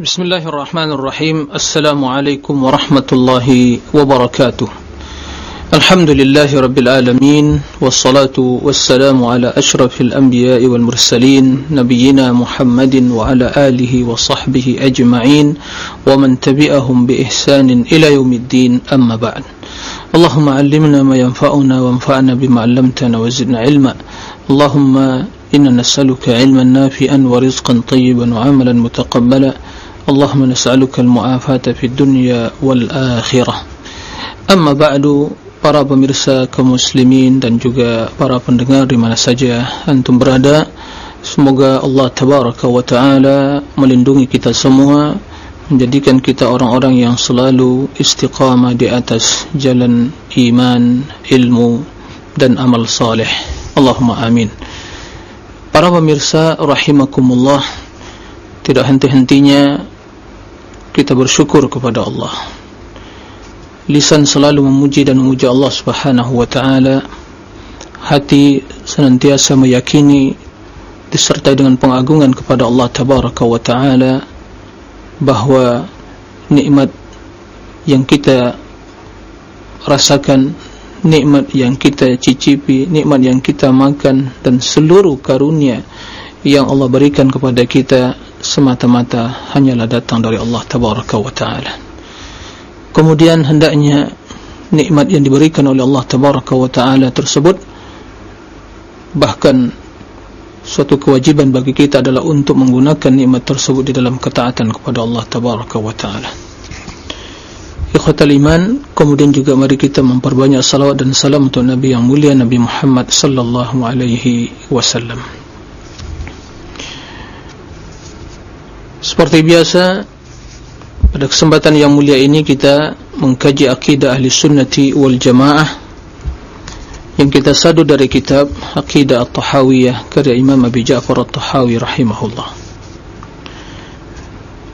بسم الله الرحمن الرحيم السلام عليكم ورحمة الله وبركاته الحمد لله رب العالمين والصلاة والسلام على أشرف الأنبياء والمرسلين نبينا محمد وعلى آله وصحبه أجمعين ومن تبعهم بإحسان إلى يوم الدين أما بعد اللهم علمنا ما ينفعنا وانفعنا بما علمتنا وزدنا علما اللهم إنا نسألك علما نافعا ورزقا طيبا وعملا متقبلا اللهم نسألك المعافاة في الدنيا والآخرة أما بعد para pemirsa kaum muslimin dan juga para pendengar di mana saja antum berada semoga Allah tabaraka wa taala melindungi kita semua menjadikan kita orang-orang yang selalu istiqamah di atas jalan iman, ilmu dan amal saleh. Allahumma amin. Para pemirsa rahimakumullah, tidak henti-hentinya kita bersyukur kepada Allah. Lisan selalu memuji dan memuji Allah Subhanahu wa taala. Hati senantiasa meyakini disertai dengan pengagungan kepada Allah tabaraka wa taala bahwa nikmat yang kita rasakan, nikmat yang kita cicipi, nikmat yang kita makan dan seluruh karunia yang Allah berikan kepada kita semata-mata hanyalah datang dari Allah Tabaraka wa Ta'ala. Kemudian hendaknya nikmat yang diberikan oleh Allah Tabaraka wa Ta'ala tersebut bahkan suatu kewajiban bagi kita adalah untuk menggunakan nikmat tersebut di dalam ketaatan kepada Allah tabaraka wa taala. Ikhwatal iman, kemudian juga mari kita memperbanyak salawat dan salam untuk Nabi yang mulia Nabi Muhammad sallallahu alaihi wasallam. Seperti biasa pada kesempatan yang mulia ini kita mengkaji akidah ahli sunnati wal jamaah yang kita sadu dari kitab Aqidah At-Tahawiyah karya Imam Abi Ja'far At-Tahawi rahimahullah.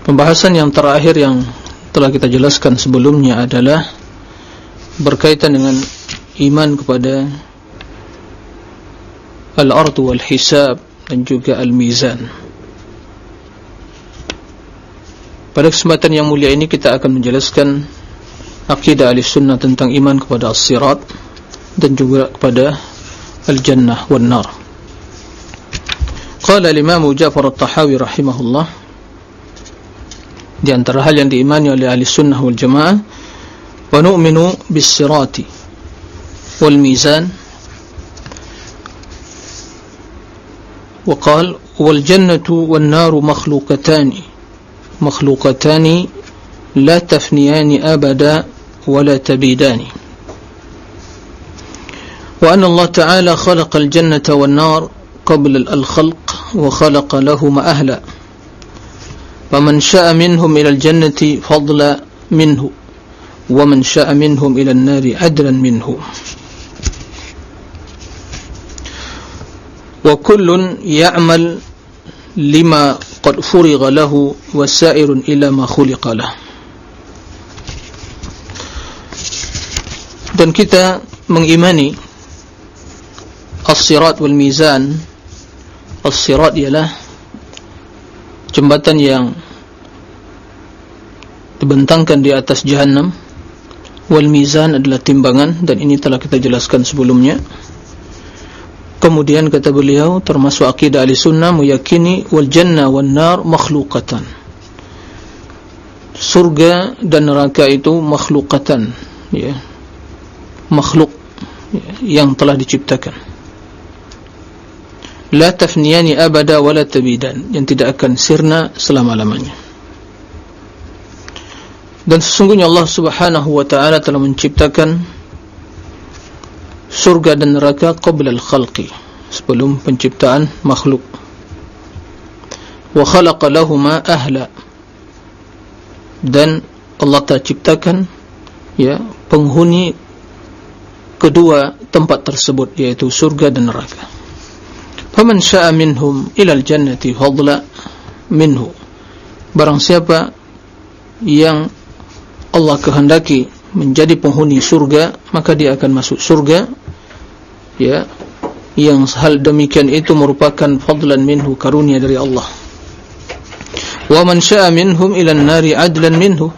Pembahasan yang terakhir yang telah kita jelaskan sebelumnya adalah berkaitan dengan iman kepada al-ardu wal-hisab dan juga al-mizan. Pada kesempatan yang mulia ini kita akan menjelaskan akidah Ahlussunnah tentang iman kepada as-sirat dan juga kepada al-jannah wal nar. Qala al-Imam Ja'far al-Tahawi rahimahullah di antara hal yang diimani oleh ahli sunnah wal jamaah wa nu'minu bis-sirati wal mizan wa qala wal jannatu makhluqatan la tafniyani abada ولا تبيدان. وأن الله تعالى خلق الجنة والنار قبل الخلق وخلق لهما أهلا. ومن شاء منهم إلى الجنة فضلا منه ومن شاء منهم إلى النار عدلا منه. وكل يعمل لما قد فرغ له وسائر إلى ما خلق له dan kita mengimani As-Sirat wal Mizan As-Sirat ialah jembatan yang dibentangkan di atas jahannam wal Mizan adalah timbangan dan ini telah kita jelaskan sebelumnya kemudian kata beliau termasuk akidah ahli sunnah meyakini wal jannah wal nar makhlukatan surga dan neraka itu makhlukatan ya. Makhluk ya, yang telah diciptakan. La tafniyani abada wala tabidan yang tidak akan sirna selama-lamanya. Dan sesungguhnya Allah subhanahu wa ta'ala telah menciptakan surga dan neraka qabla al-khalqi sebelum penciptaan makhluk. Wa khalaqa lahuma ahla. Dan Allah telah ciptakan ya penghuni kedua tempat tersebut yaitu surga dan neraka. Faman syaa minhum ila al-jannati fadla minhu. Barang siapa yang Allah kehendaki menjadi penghuni surga maka dia akan masuk surga ya yang hal demikian itu merupakan fadlan minhu karunia dari Allah. Wa man syaa minhum ila an-nari adlan minhu.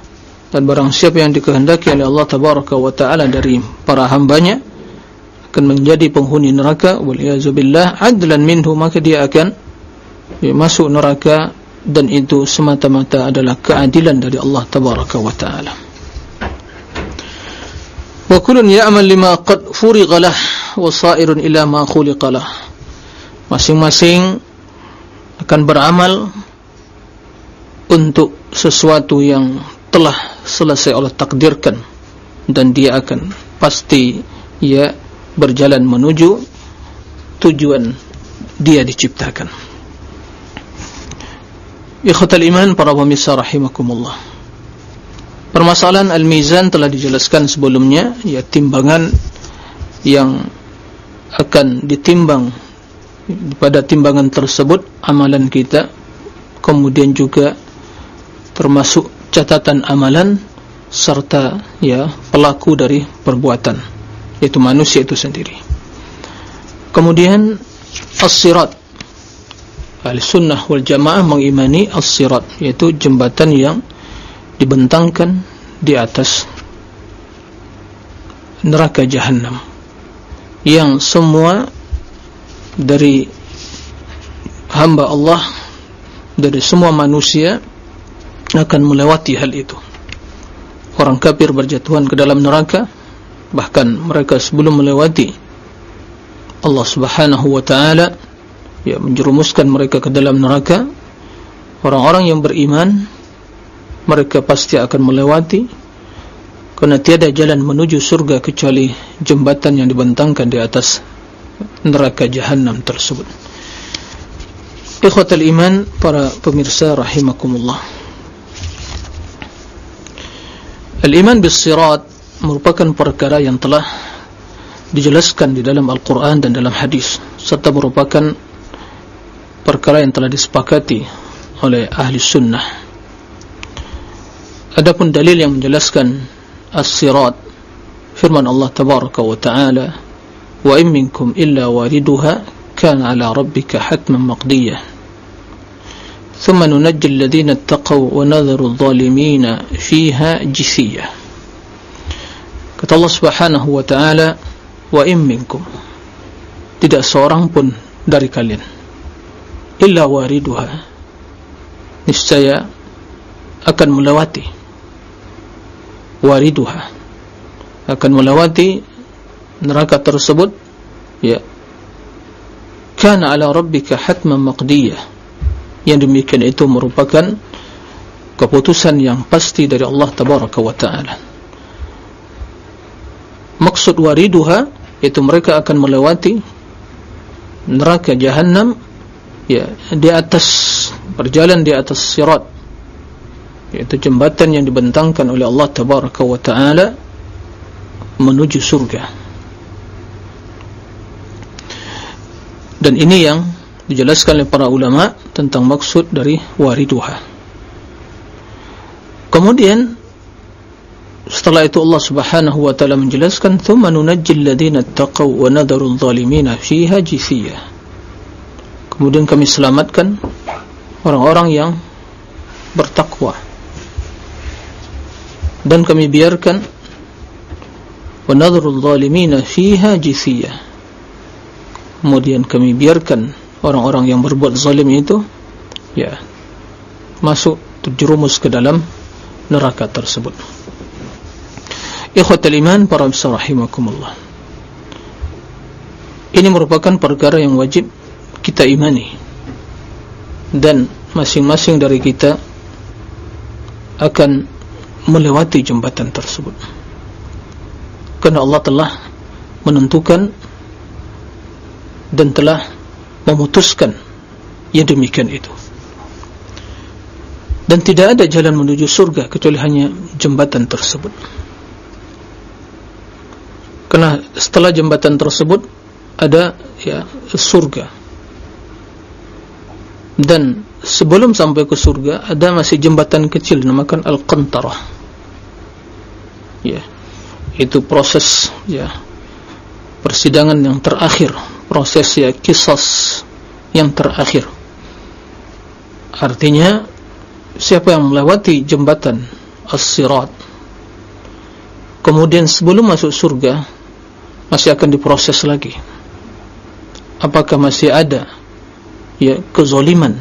Dan barang siapa yang dikehendaki oleh Allah tabaraka wa taala dari para hambanya akan menjadi penghuni neraka. Waliyazubillah adlan minhu maka dia akan masuk neraka. Dan itu semata-mata adalah keadilan dari Allah tabaraka wa taala. Wa kullun ya'mal lima qad furigha lah wa sa'irun ila ma khuliqa lah. Masing-masing akan beramal untuk sesuatu yang telah selesai Allah takdirkan dan dia akan pasti ya berjalan menuju tujuan dia diciptakan. Ikhwatal iman para pemirsa rahimakumullah. Permasalahan al-mizan telah dijelaskan sebelumnya ya timbangan yang akan ditimbang pada timbangan tersebut amalan kita kemudian juga termasuk catatan amalan serta ya pelaku dari perbuatan yaitu manusia itu sendiri. Kemudian as-sirat. Al-sunnah wal jamaah mengimani as-sirat yaitu jembatan yang dibentangkan di atas neraka jahannam yang semua dari hamba Allah dari semua manusia akan melewati hal itu. Orang kafir berjatuhan ke dalam neraka bahkan mereka sebelum melewati Allah subhanahu wa ta'ala ya menjerumuskan mereka ke dalam neraka. Orang-orang yang beriman mereka pasti akan melewati kerana tiada jalan menuju surga kecuali jembatan yang dibentangkan di atas neraka jahannam tersebut. Ikhwatal iman para pemirsa rahimakumullah. Al-iman bis sirat merupakan perkara yang telah dijelaskan di dalam Al-Quran dan dalam hadis serta merupakan perkara yang telah disepakati oleh ahli sunnah. Adapun dalil yang menjelaskan الصراط. فرمان الله تبارك وتعالى وإن منكم إلا واردها كان على ربك حتما مقضية. ثم ننجي الذين اتقوا ونذر الظالمين فيها جثية. Kata Allah subhanahu wa ta'ala wa imminkum tidak seorang pun dari kalian illa wariduha niscaya wariduha. Akan melewati neraka tersebut ya. Kana ala rabbika hatman maqdiyah. Yang demikian itu merupakan keputusan yang pasti dari Allah tabaraka wa taala. Maksud wariduha itu mereka akan melewati neraka jahannam ya di atas berjalan di atas sirat yaitu jembatan yang dibentangkan oleh Allah tabaraka wa taala menuju surga. Dan ini yang dijelaskan oleh para ulama tentang maksud dari wariduha. Kemudian setelah itu Allah subhanahu wa ta'ala menjelaskan thumma nunajjil ladhina taqaw wa nadarul zalimina fiha jithiyah kemudian kami selamatkan orang-orang yang bertakwa dan kami biarkan wa nadarul zalimina fiha jithiyah kemudian kami biarkan orang-orang yang berbuat zalim itu ya masuk terjerumus ke dalam neraka tersebut. Ikhwatal iman para rahimakumullah. Ini merupakan perkara yang wajib kita imani. Dan masing-masing dari kita akan melewati jembatan tersebut. Kerana Allah telah menentukan dan telah memutuskan yang demikian itu. Dan tidak ada jalan menuju surga kecuali hanya jembatan tersebut. Karena setelah jembatan tersebut ada ya surga. Dan sebelum sampai ke surga ada masih jembatan kecil namakan Al-Qantarah ya. Itu proses ya persidangan yang terakhir proses ya kisas yang terakhir. Artinya siapa yang melewati jembatan as-sirat kemudian sebelum masuk surga masih akan diproses lagi. Apakah masih ada ya kezoliman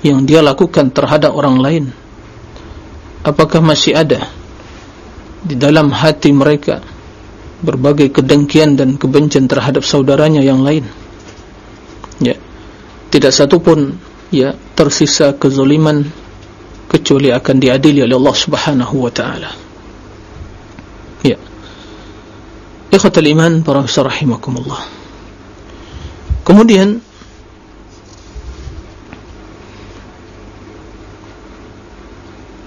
yang dia lakukan terhadap orang lain? Apakah masih ada di dalam hati mereka berbagai kedengkian dan kebencian terhadap saudaranya yang lain. Ya. Tidak satu pun ya tersisa kezoliman kecuali akan diadili oleh Allah Subhanahu wa taala. Ya. Ikhwatul iman para rahimakumullah. Kemudian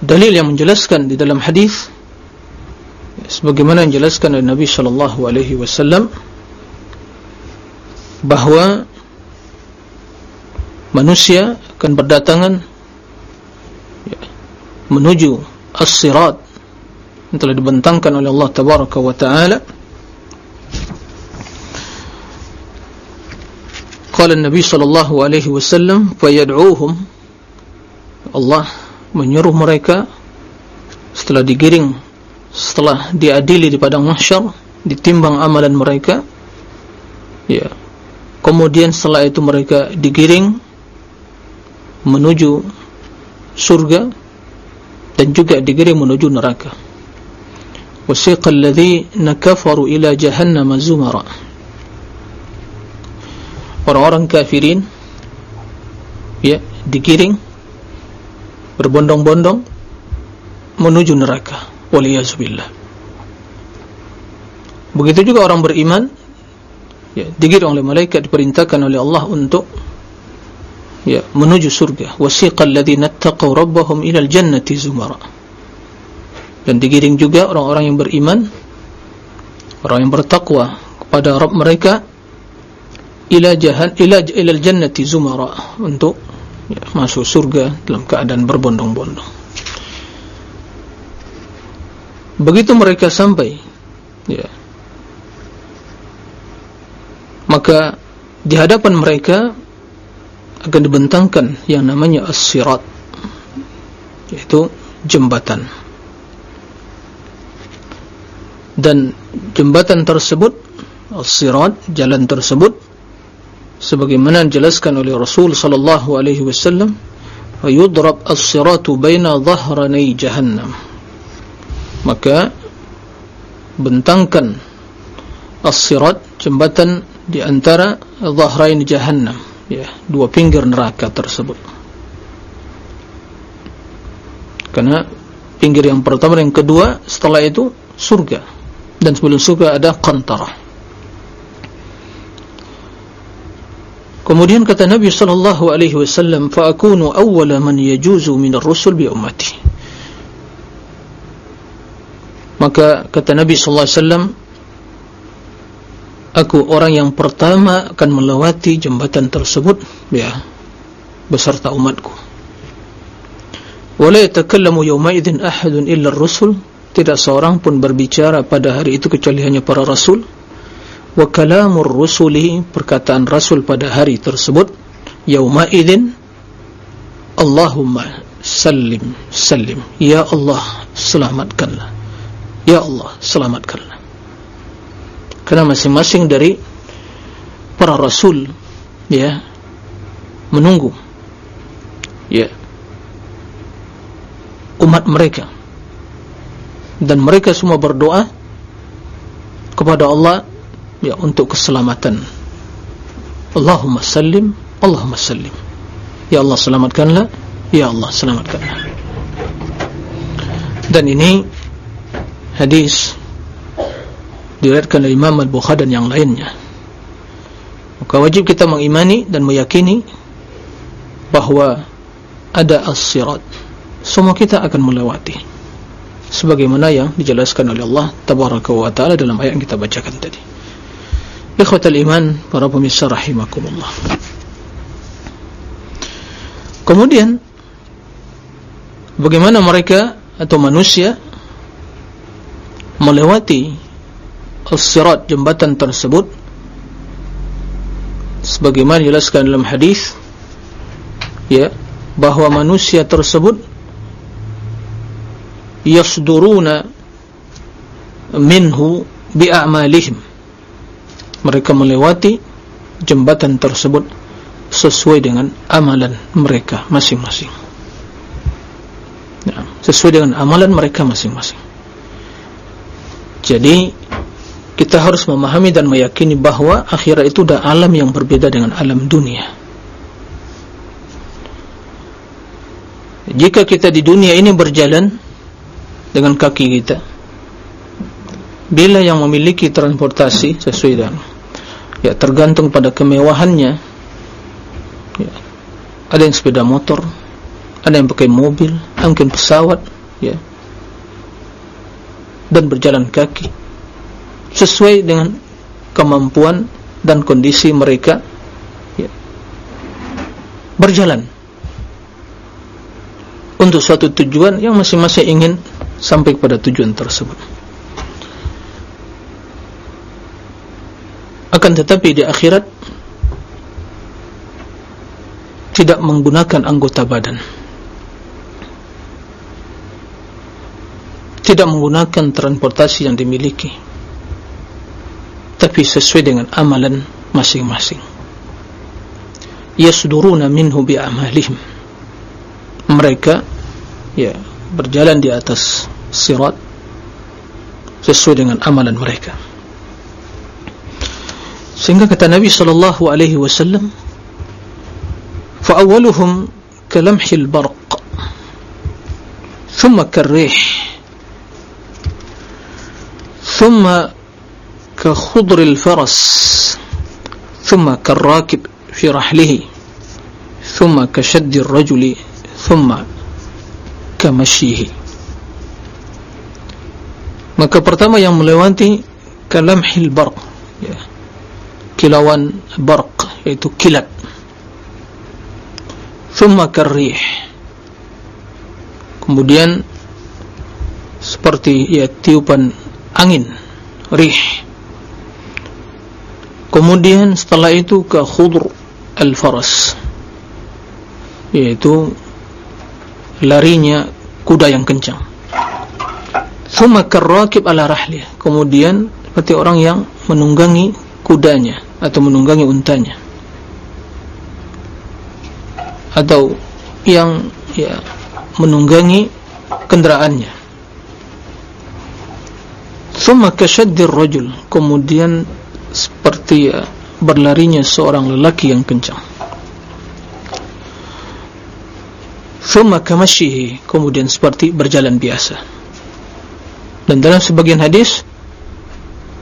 dalil yang menjelaskan di dalam hadis sebagaimana yang dijelaskan oleh Nabi sallallahu alaihi wasallam bahwa manusia akan berdatangan menuju as-sirat yang telah dibentangkan oleh Allah tabaraka wa taala. Qala an-nabi sallallahu alaihi wasallam fayad'uuhum. Allah menyuruh mereka setelah digiring setelah diadili di padang mahsyar ditimbang amalan mereka ya. Kemudian setelah itu mereka digiring menuju surga dan juga digiring menuju neraka. Wasiqa alladhina kafaru ila jahannam zumara. Orang-orang kafirin ya digiring berbondong-bondong menuju neraka waliyazubillah begitu juga orang beriman ya, digiring oleh malaikat diperintahkan oleh Allah untuk ya, menuju surga. Wasiqal ladhina attaqaw rabbahum ilal jannati zumara. Dan digiring juga orang-orang yang beriman orang yang bertakwa kepada Rabb mereka ila jahan ila ilal jannati zumara. Untuk ya, masuk surga dalam keadaan berbondong-bondong begitu mereka sampai ya. Maka di hadapan mereka akan dibentangkan yang namanya as-sirat yaitu jembatan. Dan jembatan tersebut as-sirat jalan tersebut sebagaimana dijelaskan oleh Rasul sallallahu alaihi wasallam yudrab as-siratu baina dhahrani jahannam maka bentangkan as-sirat jembatan di antara dhahrain jahannam. Ya dua pinggir neraka tersebut. Karena pinggir yang pertama dan yang kedua setelah itu surga. Dan sebelum surga ada qantarah Kemudian kata Nabi sallallahu alaihi wasallam, "Fa akunu awwala man yajuzu min ar-rusul bi ummati." Maka kata Nabi sallallahu alaihi wasallam, aku orang yang pertama akan melewati jembatan tersebut. Ya beserta umatku. Wala yatakallamu yawma idzin ahadun illa ar-rusul, tidak seorang pun berbicara pada hari itu kecuali hanya para rasul. Wa kalamur rusuli perkataan rasul pada hari tersebut yauma idzin Allahumma sallim sallim. Ya Allah selamatkanlah ya Allah selamatkanlah karena masing-masing dari para rasul ya menunggu ya umat mereka. Dan mereka semua berdoa kepada Allah ya untuk keselamatan. Allahumma sallim Allahumma sallim. Ya Allah selamatkanlah. Ya Allah selamatkanlah. Dan ini hadis diriwayatkan oleh Imam Al-Bukhari dan yang lainnya. Maka wajib kita mengimani dan meyakini bahawa ada as-sirat. Semua kita akan melewati. Sebagaimana yang dijelaskan oleh Allah tabaraka wa taala dalam ayat yang kita bacakan tadi. Ikhwatal iman para pemirsa rahimakumullah. Kemudian bagaimana mereka atau manusia melewati as-sirat jembatan tersebut. Sebagaimana dijelaskan dalam hadis ya bahwa manusia tersebut yasduruna minhu bi'amalihim. Mereka melewati jembatan tersebut sesuai dengan amalan mereka masing-masing. Ya, sesuai dengan amalan mereka masing-masing jadi kita harus memahami dan meyakini bahawa akhirat itu adalah alam yang berbeda dengan alam dunia. Jika kita di dunia ini berjalan dengan kaki kita, bila yang memiliki transportasi sesuai dengan ya tergantung pada kemewahannya, ya, ada yang sepeda motor, ada yang pakai mobil, mungkin pesawat, ya, dan berjalan kaki sesuai dengan kemampuan dan kondisi mereka. Ya, berjalan untuk suatu tujuan yang masing-masing ingin sampai kepada tujuan tersebut. Akan tetapi di akhirat tidak menggunakan anggota badan tidak menggunakan transportasi yang dimiliki tapi sesuai dengan amalan masing-masing. Yasduruna minhu bi'amalihim mereka ya berjalan di atas sirat sesuai dengan amalan mereka. Sehingga kata Nabi sallallahu alaihi wasallam fa awwaluhum kalamhil barq thumma karrih thumma كخضر الفرس ثم كالراكب في رحله ثم كشد الرجل ثم كمشيه maka pertama yang melewati kalamhil barq ya. kilauan barq yaitu kilat thumma karrih kemudian seperti ya tiupan angin rih. Kemudian setelah itu ke khudr al-faras. Yaitu larinya kuda yang kencang. Thumma karrakib ala rahlih kemudian seperti orang yang menunggangi kudanya atau menunggangi untanya. Atau yang ya menunggangi kendaraannya thumma kashaddir rajul. Kemudian seperti ya, berlarinya seorang lelaki yang kencang. Thumma kamashihi. Kemudian seperti berjalan biasa. Dan dalam sebagian hadis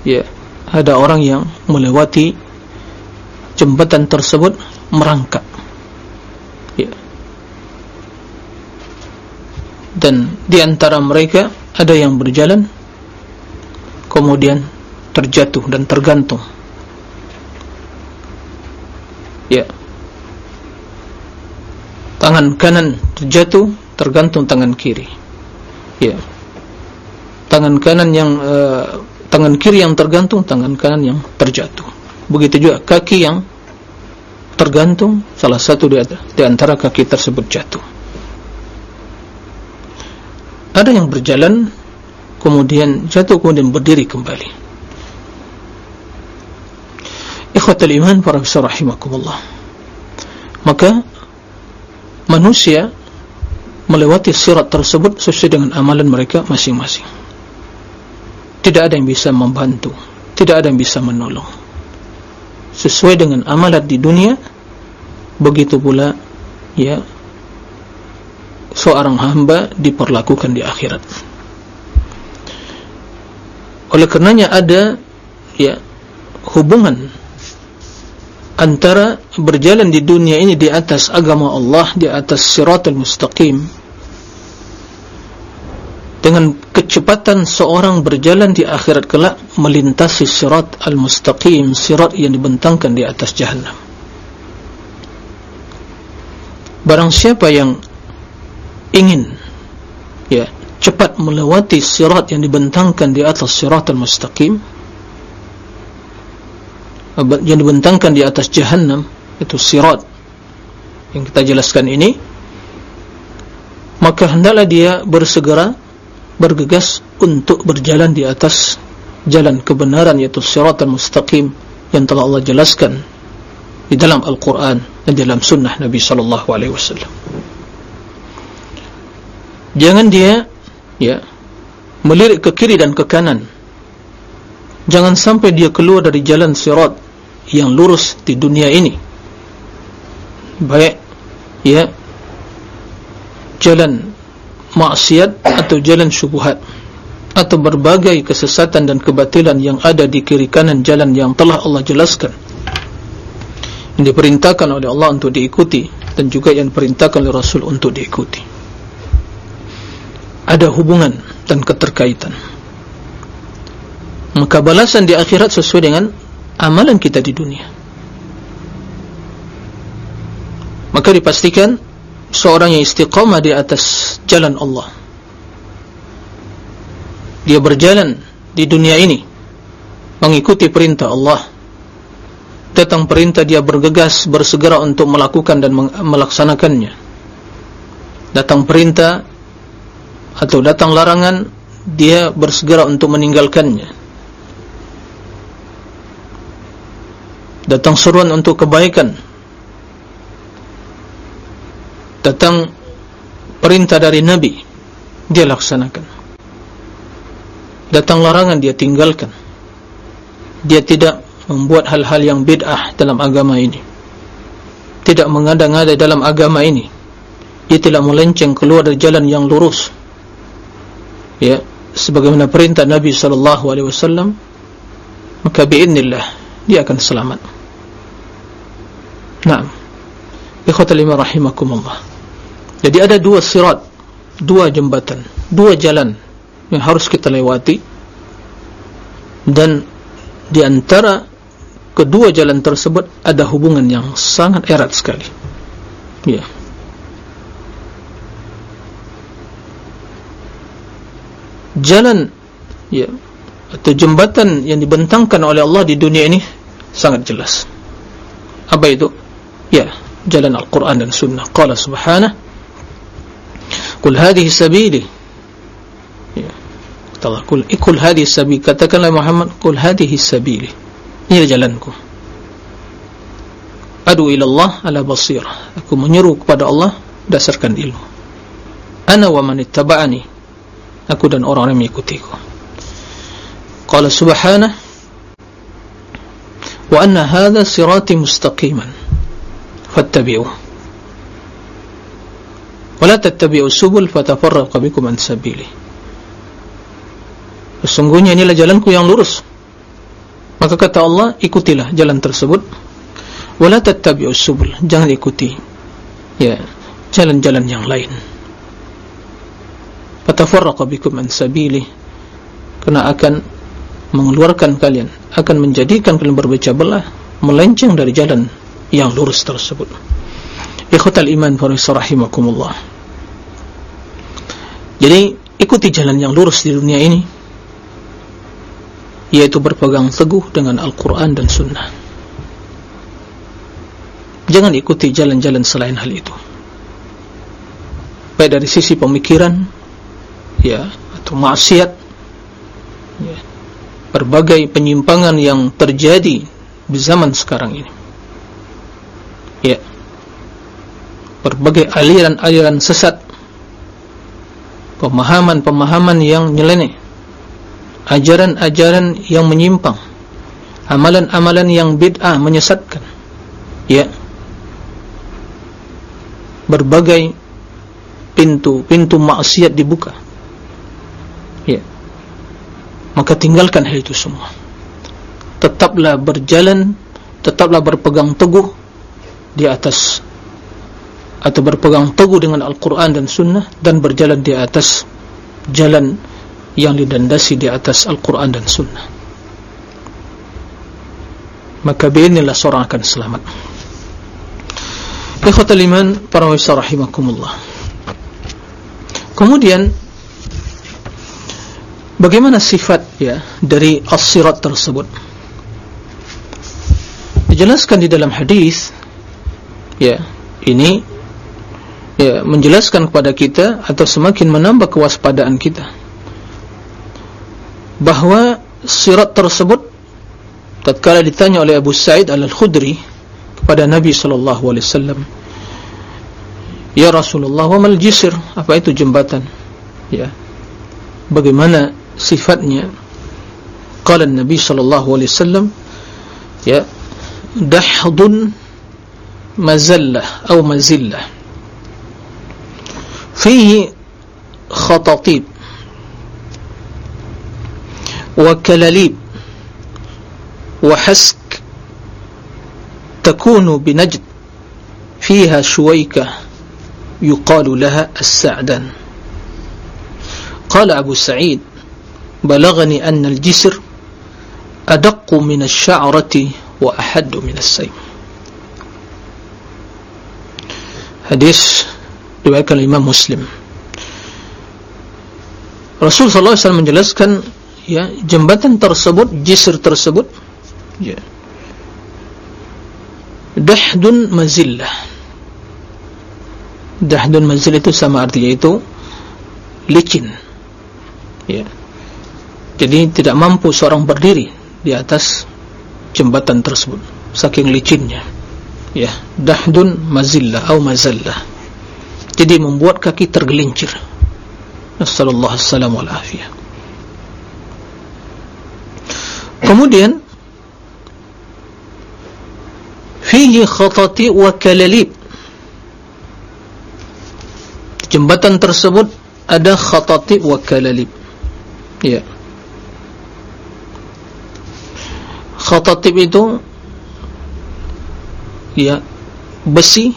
ya ada orang yang melewati jembatan tersebut merangkak. Ya. Dan di antara mereka ada yang berjalan kemudian terjatuh dan tergantung. Ya. Tangan kanan terjatuh tergantung tangan kiri. Ya. Tangan kanan yang uh, tangan kiri yang tergantung tangan kanan yang terjatuh. Begitu juga kaki yang tergantung salah satu di, di antara kaki tersebut jatuh. Ada yang berjalan kemudian jatuh kemudian berdiri kembali. Ikhwatul iman para besar rahimakumullah. Maka Manusia Melewati sirat tersebut Sesuai dengan amalan mereka masing-masing. Tidak ada yang bisa membantu Tidak ada yang bisa menolong. Sesuai dengan amalan di dunia Begitu pula Ya Seorang hamba diperlakukan di akhirat Oleh karenanya ada Ya Hubungan antara berjalan di dunia ini di atas agama Allah di atas siratul mustaqim dengan kecepatan seorang berjalan di akhirat kelak melintasi sirat al-mustaqim sirat yang dibentangkan di atas jahannam. Barang siapa yang ingin ya cepat melewati sirat yang dibentangkan di atas sirat al-mustaqim yang dibentangkan di atas jahannam itu sirat yang kita jelaskan ini maka hendaklah dia bersegera bergegas untuk berjalan di atas jalan kebenaran yaitu siratan mustaqim yang telah Allah jelaskan di dalam Al-Quran dan dalam sunnah Nabi Wasallam. Jangan dia ya. Melirik ke kiri dan ke kanan. Jangan sampai dia keluar dari jalan sirat yang lurus di dunia ini. Baik. Ya. Jalan maksiat atau jalan syubhat atau berbagai kesesatan dan kebatilan yang ada di kiri kanan jalan yang telah Allah jelaskan. Yang diperintahkan oleh Allah untuk diikuti dan juga yang diperintahkan oleh Rasul untuk diikuti ada hubungan dan keterkaitan. Maka balasan di akhirat sesuai dengan amalan kita di dunia. Maka dipastikan seorang yang istiqamah di atas jalan Allah. Dia berjalan di dunia ini mengikuti perintah Allah. Datang perintah dia bergegas bersegera untuk melakukan dan melaksanakannya. Datang perintah atau datang larangan dia bersegera untuk meninggalkannya. Datang seruan untuk kebaikan. Datang perintah dari Nabi dia laksanakan. Datang larangan dia tinggalkan. Dia tidak membuat hal-hal yang bid'ah dalam agama ini. Tidak mengada-ngada dalam agama ini. Dia tidak melenceng keluar dari jalan yang lurus ya sebagaimana perintah Nabi sallallahu alaihi wasallam maka biidznillah dia akan selamat. Naam. Ikhwatal iman rahimakumullah. Jadi ada dua sirat dua jembatan dua jalan yang harus kita lewati. Dan di antara kedua jalan tersebut ada hubungan yang sangat erat sekali. Ya jalan ya atau jembatan yang dibentangkan oleh Allah di dunia ini sangat jelas. Apa itu? Ya jalan Al-Quran dan Sunnah. Qala subhanah qul hadhihi sabili. Allah kul ikul hadis sabi katakanlah Muhammad kul hadis sabili. Ini jalanku. Adu ila Allah ala basir aku menyeru kepada Allah dasarkan ilmu. Ana wa man ittaba'ani aku dan orang yang mengikutiku qala subhanahu wa anna hadha sirati mustaqiman fattabi'uhu wa la tattabi'u subul fatafarraqa bikum an sabilihi Sesungguhnya inilah jalanku yang lurus. Maka kata Allah, ikutilah jalan tersebut. Wala tattabi'us subul. Jangan ikuti ya jalan-jalan yang lain. Fatafarraqa bikum an sabili. Karena akan mengeluarkan kalian, akan menjadikan kalian berbecah belah, melenceng dari jalan yang lurus tersebut. Ikhwatal iman fa rahimakumullah. Jadi ikuti jalan yang lurus di dunia ini yaitu berpegang teguh dengan Al-Quran dan Sunnah jangan ikuti jalan-jalan selain hal itu baik dari sisi pemikiran ya atau maksiat ya, berbagai penyimpangan yang terjadi di zaman sekarang ini. Ya berbagai aliran-aliran sesat pemahaman-pemahaman yang nyeleneh ajaran-ajaran yang menyimpang amalan-amalan yang bid'ah menyesatkan ya berbagai pintu-pintu maksiat dibuka maka tinggalkan hal itu semua. Tetaplah berjalan tetaplah berpegang teguh di atas atau berpegang teguh dengan Al-Quran dan Sunnah dan berjalan di atas jalan yang didandasi di atas Al-Quran dan Sunnah. Maka biinilah seorang akan selamat. Ikhwatal iman para wisa rahimakumullah. Kemudian bagaimana sifat ya dari as-sirat tersebut? Dijelaskan di dalam hadis ya ini ya menjelaskan kepada kita atau semakin menambah kewaspadaan kita. Bahawa sirat tersebut tatkala ditanya oleh Abu Sa'id Al-Khudri kepada Nabi sallallahu alaihi wasallam Ya Rasulullah wa mal jisr? Apa itu jembatan? Ya. Bagaimana sifatnya qala Nabi sallallahu alaihi wasallam ya dahdun mazallah atau mazillah fihi khatatib وكلاليب وحسك تكون بنجد فيها شويكة يقال لها السعدان قال أبو سعيد بلغني أن الجسر أدق من الشعرة وأحد من السيم حديث رواية الإمام مسلم رسول صلى الله عليه وسلم menjelaskan ya jembatan tersebut jisr tersebut ya dahdun mazillah dahdun mazillah itu sama artinya itu licin ya jadi tidak mampu seorang berdiri di atas jembatan tersebut saking licinnya ya dahdun mazillah atau mazallah jadi membuat kaki tergelincir Assalamualaikum warahmatullahi wabarakatuh Kemudian fihi khatati wa kalalib. Jembatan tersebut ada khatati wa kalalib. Ya. Khatatib itu ya besi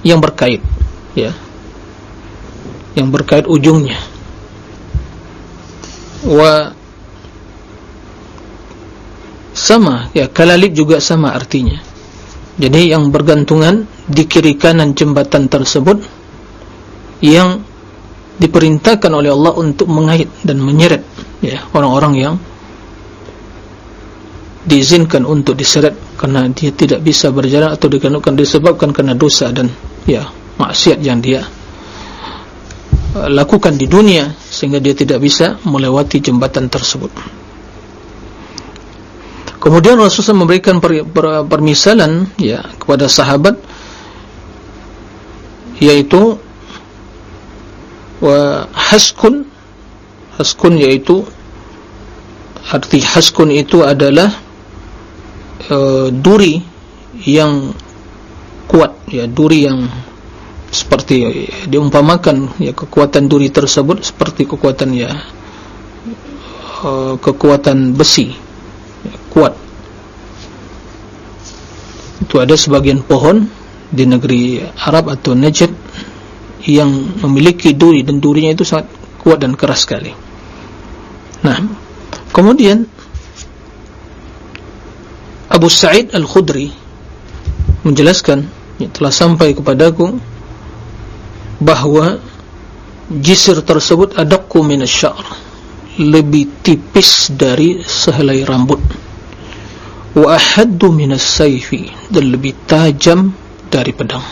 yang berkait ya yang berkait ujungnya. Wa sama ya kalalib juga sama artinya. Jadi yang bergantungan di kiri kanan jembatan tersebut yang diperintahkan oleh Allah untuk mengait dan menyeret ya orang-orang yang diizinkan untuk diseret karena dia tidak bisa berjalan atau digandukan disebabkan karena dosa dan ya maksiat yang dia uh, lakukan di dunia sehingga dia tidak bisa melewati jembatan tersebut. Kemudian Rasulullah memberikan per, per, permisalan ya kepada sahabat yaitu wa haskun haskun yaitu arti haskun itu adalah e, duri yang kuat ya duri yang seperti diumpamakan ya kekuatan duri tersebut seperti kekuatan ya e, kekuatan besi kuat. Itu ada sebagian pohon di negeri Arab atau Najd yang memiliki duri dan durinya itu sangat kuat dan keras sekali. Nah kemudian Abu Sa'id Al-Khudri menjelaskan telah sampai kepadaku bahawa jisir tersebut adakku minasyar lebih tipis dari sehelai rambut. Wa ahaddu minas sayfi dan lebih tajam dari pedang.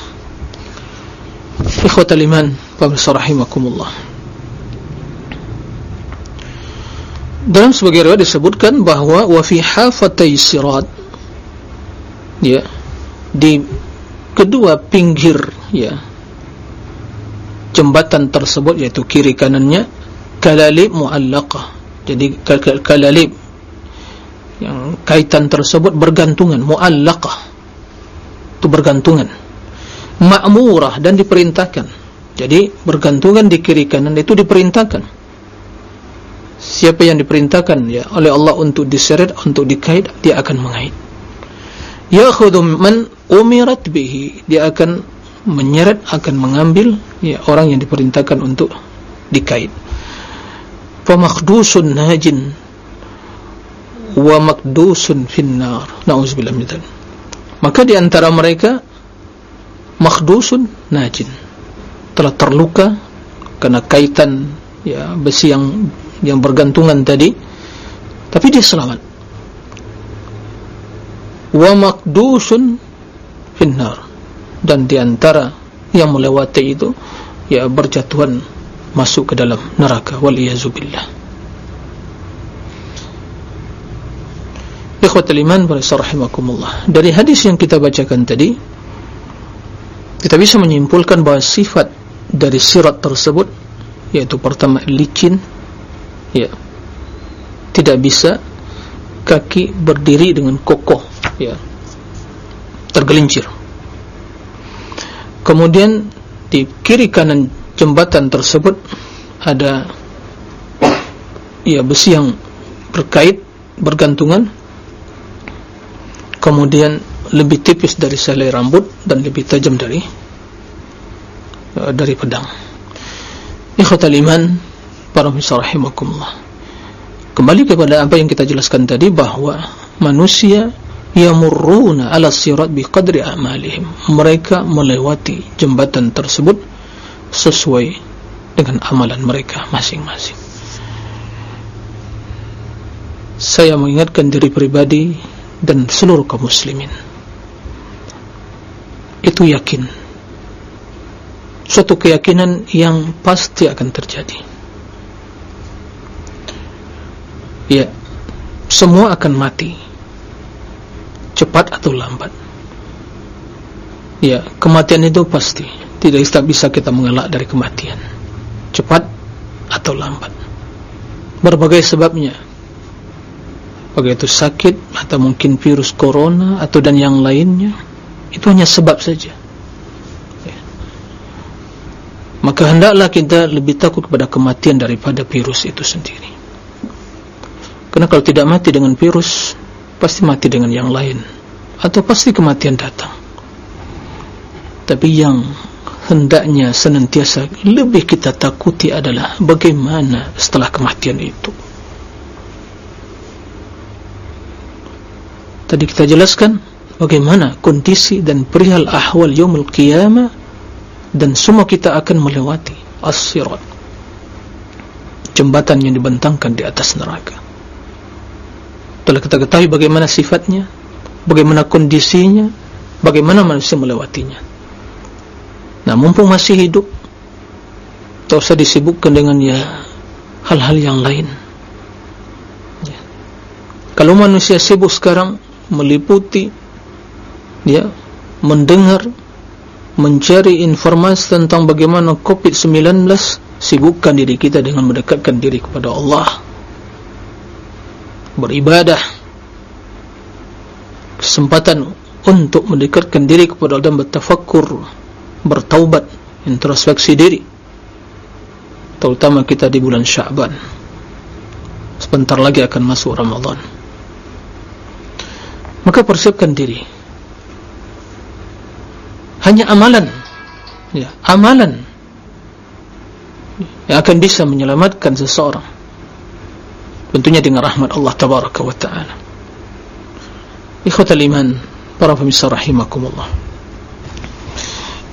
Ikhwatal iman pemirsa rahimakumullah. Dalam sebagai riwayat disebutkan bahawa wa fi hafatay sirat ya. Di kedua pinggir ya jembatan tersebut yaitu kiri kanannya kalalib muallaqah. Jadi kalalib yang kaitan tersebut bergantungan muallaqah. Itu bergantungan. Ma'murah dan diperintahkan. Jadi bergantungan di kiri kanan itu diperintahkan. Siapa yang diperintahkan ya oleh Allah untuk diseret untuk dikait dia akan mengait ya'khudhu man umirat bihi. Dia akan menyeret akan mengambil ya orang yang diperintahkan untuk dikait. Fa makhdusun najin wa makdusun finnar. Na'udzubillah min dzalik. Maka di antara mereka makdusun najin. Telah terluka karena kaitan ya besi yang yang bergantungan tadi. Tapi dia selamat wa makdusun finnar. Dan di antara yang melewati itu ya berjatuhan masuk ke dalam neraka. Wal iazubillah Ikhwatul iman rahimakumullah. Dari hadis yang kita bacakan tadi kita bisa menyimpulkan bahawa sifat dari sirat tersebut yaitu pertama licin ya tidak bisa kaki berdiri dengan kokoh ya tergelincir kemudian di kiri kanan jembatan tersebut ada ya besi yang berkait bergantungan kemudian lebih tipis dari selai rambut dan lebih tajam dari uh, dari pedang. Ikhwatal iman, para misal. Kembali kepada apa yang kita jelaskan tadi bahwa manusia yamurruna ala sirat biqadri amalihim. Mereka melewati jembatan tersebut sesuai dengan amalan mereka masing-masing. Saya mengingatkan diri pribadi dan seluruh kaum muslimin itu yakin suatu keyakinan yang pasti akan terjadi ya semua akan mati cepat atau lambat? Ya kematian itu pasti. Tidak bisa kita mengelak dari kematian. Cepat atau lambat? Berbagai sebabnya. Begitu sakit atau mungkin virus corona atau dan yang lainnya itu hanya sebab saja. Ya. maka hendaklah kita lebih takut kepada kematian daripada virus itu sendiri. Karena kalau tidak mati dengan virus pasti mati dengan yang lain atau pasti kematian datang tapi yang hendaknya senantiasa lebih kita takuti adalah bagaimana setelah kematian itu Tadi kita jelaskan bagaimana kondisi dan perihal ahwal yaumul qiyamah dan semua kita akan melewati as-sirat. Jembatan yang dibentangkan di atas neraka. Telah kita ketahui bagaimana sifatnya, bagaimana kondisinya, bagaimana manusia melewatinya. Nah, mumpung masih hidup, tak usah disibukkan dengan ya hal-hal yang lain. Ya. Kalau manusia sibuk sekarang meliputi ya mendengar mencari informasi tentang bagaimana COVID-19 sibukkan diri kita dengan mendekatkan diri kepada Allah beribadah kesempatan untuk mendekatkan diri kepada Allah dan bertafakkur bertaubat introspeksi diri terutama kita di bulan Syaban sebentar lagi akan masuk Ramadan. Maka persiapkan diri. Hanya amalan ya, amalan yang akan bisa menyelamatkan seseorang tentunya dengan rahmat Allah tabaraka wa ta'ala. Ikhwatal iman para pemirsa rahimakumullah.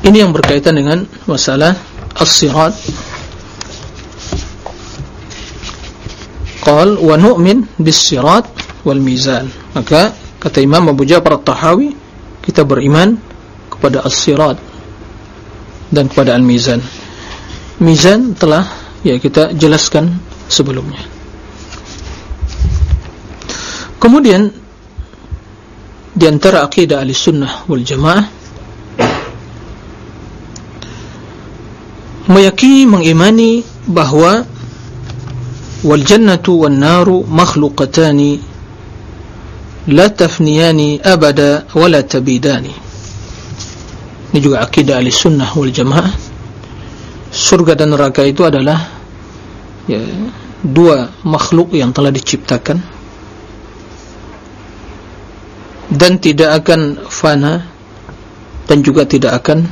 Ini yang berkaitan dengan masalah as-sirat. Qal wa nu'min bis-sirat wal mizan. Maka kata Imam Abu Ja'far At-Tahawi kita beriman kepada As-Sirat dan kepada Al-Mizan. Mizan telah ya kita jelaskan sebelumnya kemudian di antara akidah Ahlussunnah wal Jamaah meyakini mengimani bahawa wal jannatu wan naru makhluqatani la tafniyani abada wa la tabidani. Ini juga akidah ahli sunnah wal jamaah. Surga dan neraka itu adalah ya, dua makhluk yang telah diciptakan dan tidak akan fana dan juga tidak akan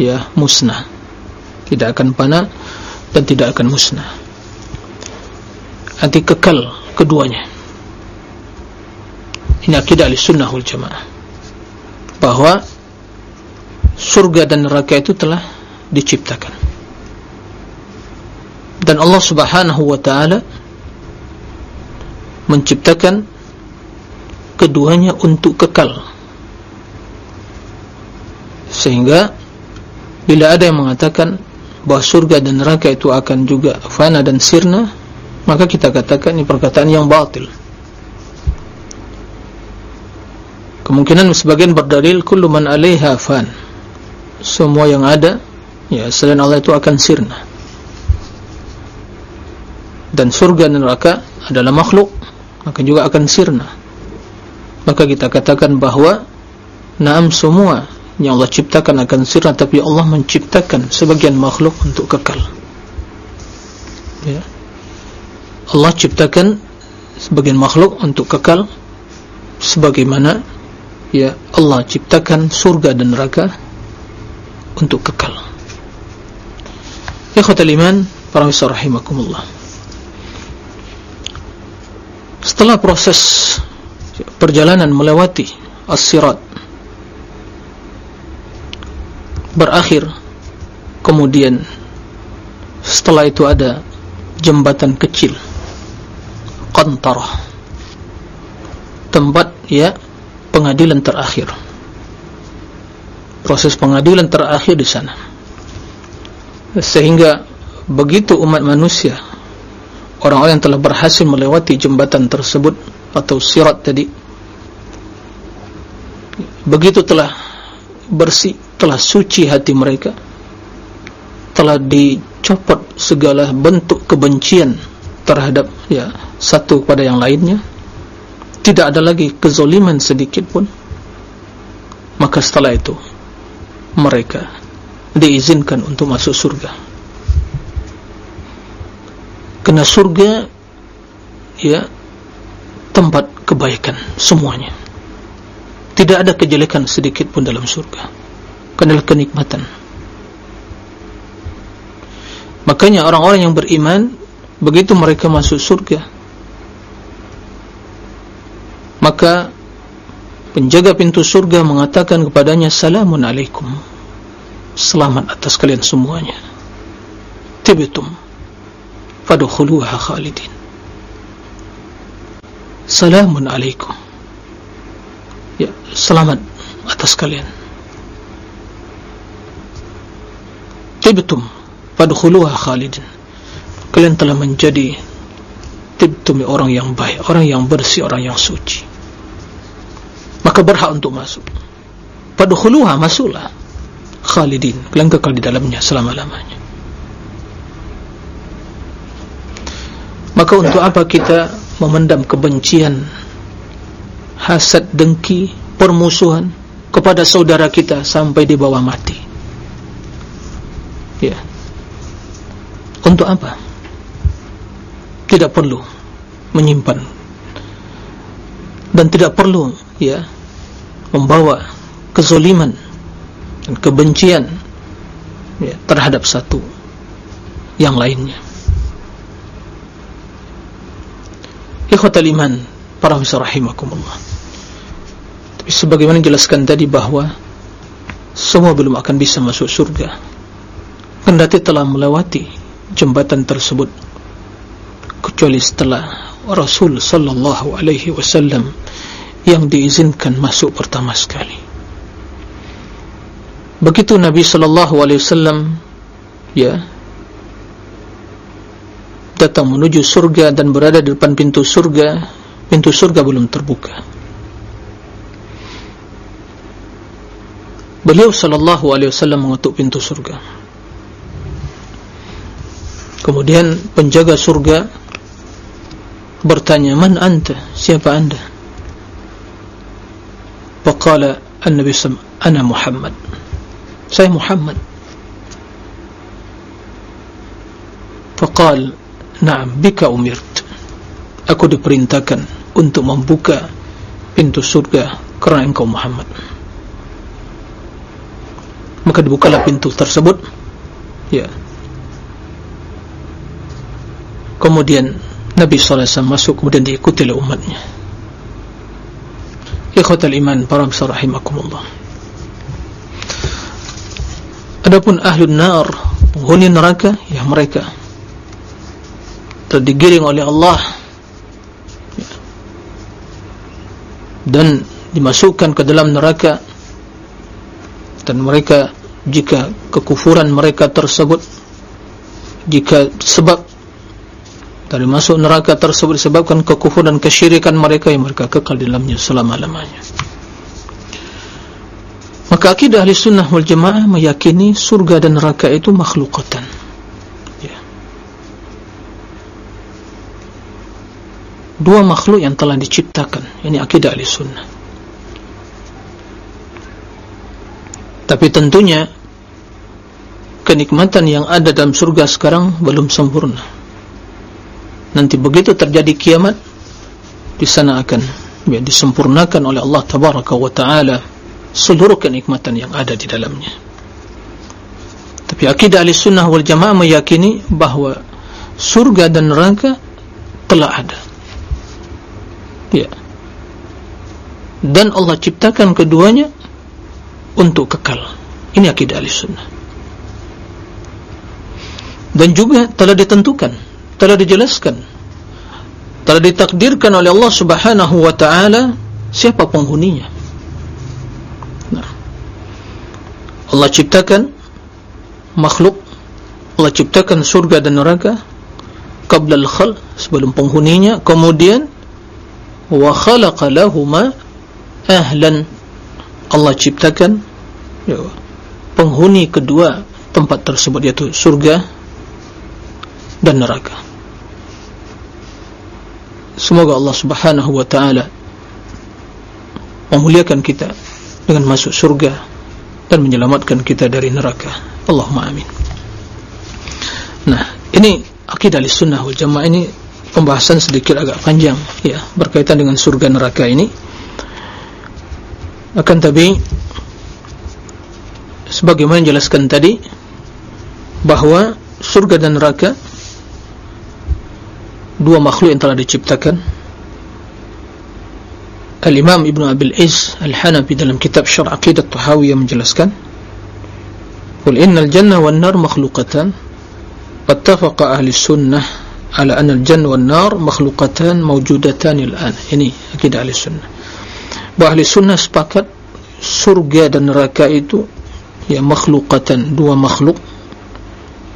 ya musnah. Tidak akan fana dan tidak akan musnah. Nanti kekal keduanya. Ini akidah al-sunnah wal jamaah. Bahawa surga dan neraka itu telah diciptakan. Dan Allah subhanahu wa ta'ala menciptakan keduanya untuk kekal. Sehingga bila ada yang mengatakan bahawa surga dan neraka itu akan juga fana dan sirna maka kita katakan ini perkataan yang batil. Kemungkinan sebagian berdalil kullu man alaiha fan. Semua yang ada ya selain Allah itu akan sirna. Dan surga dan neraka adalah makhluk maka juga akan sirna maka kita katakan bahawa naam semua yang Allah ciptakan akan sirna tapi Allah menciptakan sebagian makhluk untuk kekal. Ya. Allah ciptakan sebagian makhluk untuk kekal sebagaimana ya Allah ciptakan surga dan neraka untuk kekal. Ya khatul iman para misal rahimakumullah. Setelah proses perjalanan melewati as-sirat. Berakhir kemudian setelah itu ada jembatan kecil qantarah. Tempat ya pengadilan terakhir. Proses pengadilan terakhir di sana. Sehingga begitu umat manusia orang-orang yang telah berhasil melewati jembatan tersebut atau sirat tadi begitu telah bersih telah suci hati mereka telah dicopot segala bentuk kebencian terhadap ya satu kepada yang lainnya. Tidak ada lagi kezoliman sedikit pun. Maka setelah itu mereka diizinkan untuk masuk surga. Kena surga ya tempat kebaikan semuanya tidak ada kejelekan sedikit pun dalam surga kena kenikmatan. Makanya orang-orang yang beriman begitu mereka masuk surga maka penjaga pintu surga mengatakan kepadanya salamun alaikum. Selamat atas kalian semuanya. Tibitum fadukhuluha khalidin. Salamun alaikum ya selamat atas kalian tibitum fadukhuluha khalidin kalian telah menjadi tibtumi orang yang baik, orang yang bersih, orang yang suci. Maka berhak untuk masuk. Padkhuluha masuklah. Khalidin, kalian kekal di dalamnya selama-lamanya. Maka untuk apa kita memendam kebencian, hasad, dengki, permusuhan kepada saudara kita sampai di bawah mati? Ya. Untuk apa? tidak perlu menyimpan dan tidak perlu ya membawa kezoliman dan kebencian ya, terhadap satu yang lainnya ikhwatal iman para misal rahimakumullah tapi sebagaimana jelaskan tadi bahawa semua belum akan bisa masuk surga kendati telah melewati jembatan tersebut kecuali setelah Rasul sallallahu alaihi wasallam yang diizinkan masuk pertama sekali. Begitu Nabi sallallahu alaihi wasallam ya datang menuju surga dan berada di depan pintu surga, pintu surga belum terbuka. Beliau sallallahu alaihi wasallam mengetuk pintu surga. Kemudian penjaga surga bertanya man anta? Siapa anda? Faqala an-nabi sallallahu ana muhammad. Saya muhammad. Faqal na'am bika umirt aku diperintahkan untuk membuka pintu surga kerana engkau muhammad. Maka dibukalah pintu tersebut. Ya. Kemudian Nabi SAW masuk kemudian diikuti oleh umatnya. Ikhwatal iman para besar rahimakumullah. Adapun ahlun nar penghuni neraka ya mereka terdigiring oleh Allah dan dimasukkan ke dalam neraka. Dan mereka jika kekufuran mereka tersebut jika sebab dari masuk neraka tersebut disebabkan kekufuran dan kesyirikan mereka yang mereka kekal di dalamnya selama-lamanya. Maka akidah ahli sunnah wal jamaah meyakini surga dan neraka itu makhlukatan dua makhluk yang telah diciptakan ini akidah ahli sunnah tapi tentunya kenikmatan yang ada dalam surga sekarang belum sempurna. Nanti begitu terjadi kiamat di sana akan ya, disempurnakan oleh Allah tabaraka wa taala seluruh kenikmatan yang ada di dalamnya. Tapi akidah ahli sunnah wal jamaah meyakini bahawa surga dan neraka telah ada ya. Dan Allah ciptakan keduanya untuk kekal. Ini akidah ahli sunnah dan juga telah ditentukan telah dijelaskan telah ditakdirkan oleh Allah subhanahu wa ta'ala siapa penghuninya. Allah ciptakan makhluk Allah ciptakan surga dan neraka qabla al-khal sebelum penghuninya kemudian wa khalaqa lahuma ahlan. Allah ciptakan ya, penghuni kedua tempat tersebut yaitu surga dan neraka. Semoga Allah subhanahu wa ta'ala memuliakan kita dengan masuk surga dan menyelamatkan kita dari neraka. Allahumma amin. Nah ini akidah sunnah wal jamaah ini pembahasan sedikit agak panjang ya berkaitan dengan surga neraka ini. Akan tapi sebagaimana jelaskan tadi bahawa surga dan neraka dua makhluk yang telah diciptakan. Al-Imam Ibn Abil Iz Al-Hanafi dalam kitab Syar' Aqidat Tuhawiyah menjelaskan Qul innal jannah wal nar makhlukatan Attafaqa ahli sunnah Ala anna al-jannah wal nar makhlukatan mawjudatan il-an Ini akidah ahli sunnah Bahawa ahli sunnah sepakat Surga dan neraka itu Ya makhlukatan Dua makhluk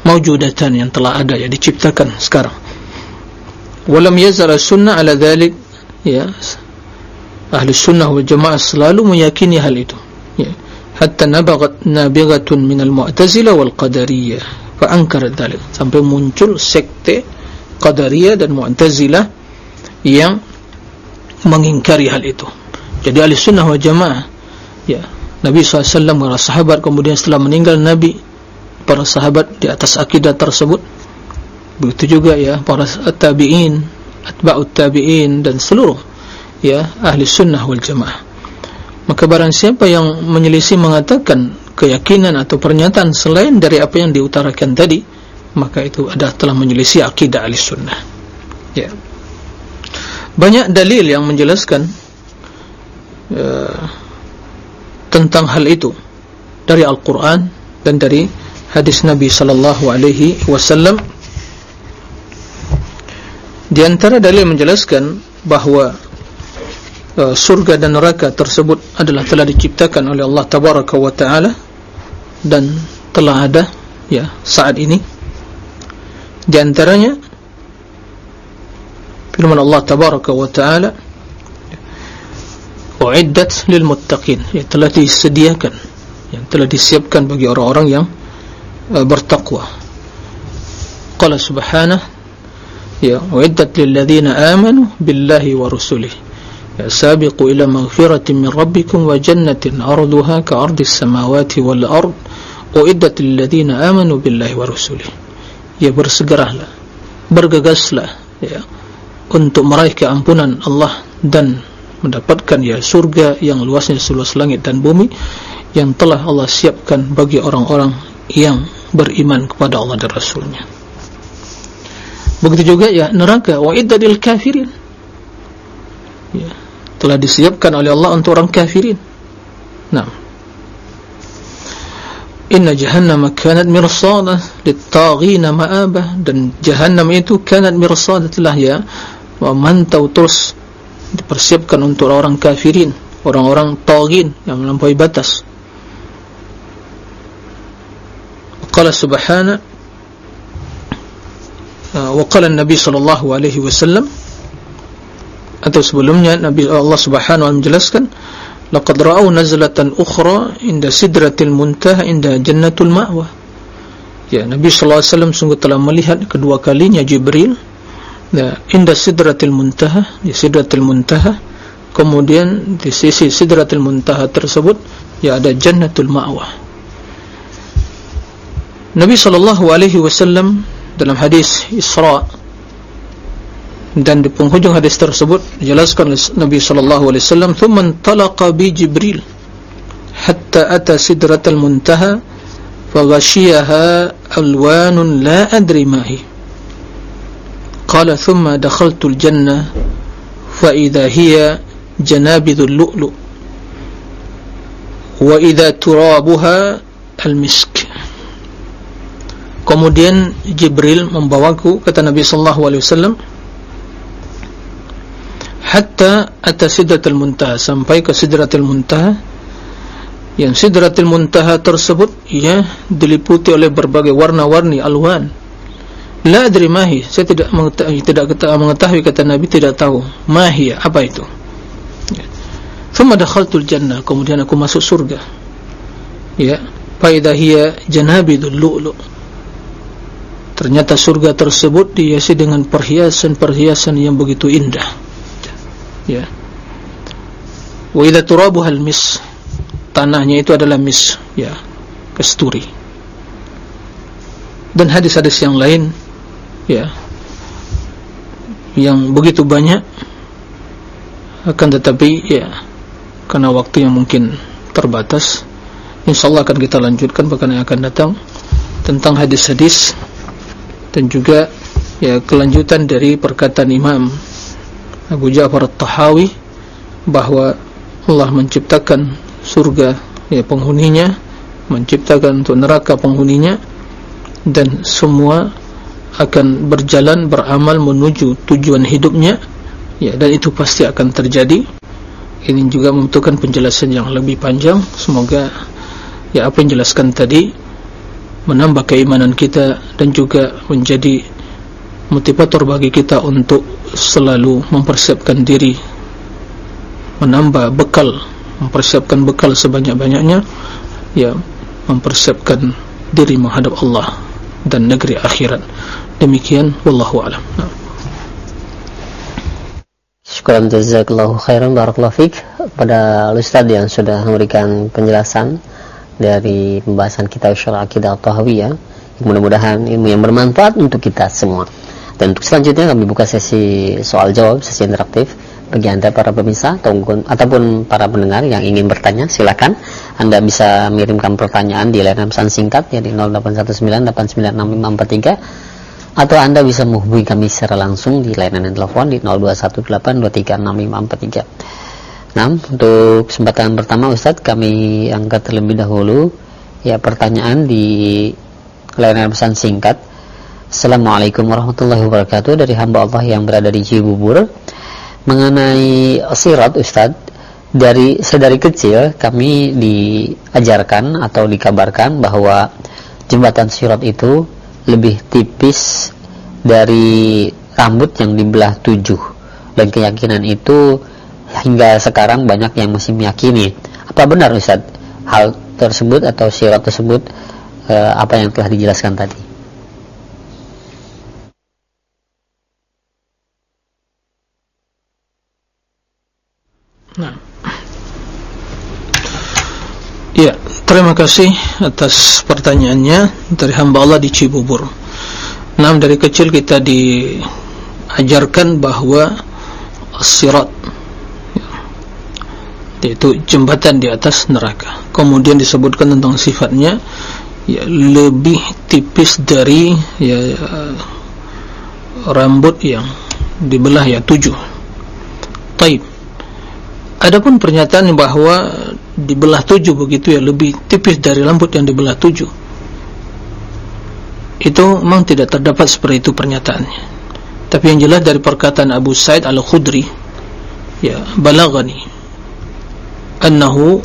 Mawjudatan yang telah ada Ya diciptakan sekarang. Walam yazal sunnah ala dhalik ya ahli sunnah wal jamaah selalu meyakini hal itu ya. Hatta nabagat nabigatun min al mu'tazila wal qadariyah fa ankara dhalik. Sampai muncul sekte qadariyah dan mu'tazilah yang mengingkari hal itu. Jadi ahli sunnah wal jamaah ya Nabi SAW para sahabat kemudian setelah meninggal Nabi para sahabat di atas akidah tersebut. Begitu juga ya para tabi'in atba'ut tabi'in dan seluruh ya ahli sunnah wal jamaah. Maka barang siapa yang menyelisih mengatakan keyakinan atau pernyataan selain dari apa yang diutarakan tadi maka itu adalah telah menyelisih akidah ahli sunnah ya. Banyak dalil yang menjelaskan ya, tentang hal itu dari Al-Quran dan dari hadis Nabi sallallahu alaihi wasallam. Di antara dalil menjelaskan bahawa uh, surga dan neraka tersebut adalah telah diciptakan oleh Allah tabaraka wa taala dan telah ada ya saat ini di antaranya firman Allah tabaraka wa taala uiddat lil muttaqin yang telah disediakan yang telah disiapkan bagi orang-orang yang uh, bertakwa qala subhanahu ya uiddat lil ladzina amanu billahi wa rusulih ya sabiqu ila maghfiratin min rabbikum wa jannatin arduha ka ardis samawati wal ard uiddat ya bersegeralah bergegaslah ya untuk meraih keampunan Allah dan mendapatkan ya surga yang luasnya seluas langit dan bumi yang telah Allah siapkan bagi orang-orang yang beriman kepada Allah dan Rasulnya. Begitu juga ya neraka. Wa iddadil kafirin. Ya telah disiapkan oleh Allah untuk orang kafirin. Nah inna jahannam kanat mirsada lit-taghina ma'abah. Dan jahannam itu kanat mirsada telah ya memantau terus dipersiapkan untuk orang kafirin orang-orang taghin yang melampaui batas. Qala subhanahu Uh, waqala Nabi sallallahu alaihi wasallam atau sebelumnya Nabi Allah Subhanahu wa menjelaskan laqad ra'au nazlatan ukhra inda sidratil muntaha inda jannatul ma'wa ya Nabi sallallahu alaihi wasallam sungguh telah melihat kedua kalinya Jibril ya inda sidratil muntaha di sidratil muntaha kemudian di sisi sidratil muntaha tersebut ya ada jannatul ma'wa Nabi sallallahu alaihi wasallam dalam hadis Isra dan di penghujung hadis tersebut dijelaskan oleh Nabi sallallahu alaihi wasallam thumma talaqa bi Jibril hatta ata sidratal muntaha faghashiyaha alwanun la adri ma hi. Qala thumma dakhaltu al-jannah fa idha hiya janabidul lu'lu' wa idha turabuha al-misk. Kemudian Jibril membawaku kata Nabi sallallahu alaihi wasallam hatta atas sidratul muntaha sampai ke sidratul muntaha yang sidratul muntaha tersebut ya diliputi oleh berbagai warna-warni alwan la adri mahi saya tidak mengetahui tidak mengetahui kata Nabi tidak tahu mahi apa itu. Thumma dakhaltul jannah. Kemudian aku masuk surga. Ya. Fa idza hiya janabidul lu'lu. Ternyata surga tersebut dihiasi dengan perhiasan-perhiasan yang begitu indah ya. Wa idza turabuha mis tanahnya itu adalah mis ya kasturi. Dan hadis-hadis yang lain ya yang begitu banyak akan tetapi ya karena waktu yang mungkin terbatas insyaallah akan kita lanjutkan pekan yang akan datang tentang hadis-hadis dan juga ya kelanjutan dari perkataan Imam Abu Ja'far At-Tahawi bahwa Allah menciptakan surga ya penghuninya menciptakan untuk neraka penghuninya dan semua akan berjalan beramal menuju tujuan hidupnya ya dan itu pasti akan terjadi. Ini juga membutuhkan penjelasan yang lebih panjang. Semoga ya apa yang jelaskan tadi menambah keimanan kita dan juga menjadi motivator bagi kita untuk selalu mempersiapkan diri menambah bekal mempersiapkan bekal sebanyak-banyaknya ya mempersiapkan diri menghadap Allah dan negeri akhirat. Demikian wallahu alam. Syukuran jazakallahu khairan barakallahu fik pada Ustaz yang sudah memberikan penjelasan dari pembahasan kitab syarah akidah tahawiyah mudah-mudahan ilmu yang bermanfaat untuk kita semua dan untuk selanjutnya kami buka sesi soal jawab, sesi interaktif bagi anda para pemirsa ataupun, para pendengar yang ingin bertanya silakan. Anda bisa mengirimkan pertanyaan di layanan pesan singkat ya di 0819896543 atau anda bisa menghubungi kami secara langsung di layanan telepon di 0218236543 nah untuk kesempatan pertama Ustadz kami angkat terlebih dahulu ya pertanyaan di layanan pesan singkat Assalamualaikum warahmatullahi wabarakatuh. Dari hamba Allah yang berada di Cibubur mengenai sirat Ustaz dari sedari kecil kami diajarkan atau dikabarkan bahwa jembatan sirat itu lebih tipis dari rambut yang dibelah tujuh. Dan keyakinan itu hingga sekarang banyak yang masih meyakini. Apa benar Ustaz hal tersebut atau sirat tersebut eh, apa yang telah dijelaskan tadi Nah. Ya, terima kasih atas pertanyaannya dari hamba Allah di Cibubur. Nah, dari kecil kita diajarkan bahwa sirat yaitu jembatan di atas neraka. Kemudian disebutkan tentang sifatnya ya lebih tipis dari ya rambut yang dibelah ya tujuh. Taib. Adapun pernyataan bahwa dibelah tujuh begitu ya lebih tipis dari rambut yang dibelah tujuh. Itu memang tidak terdapat seperti itu pernyataannya. Tapi yang jelas dari perkataan Abu Said Al-Khudri ya balagani annahu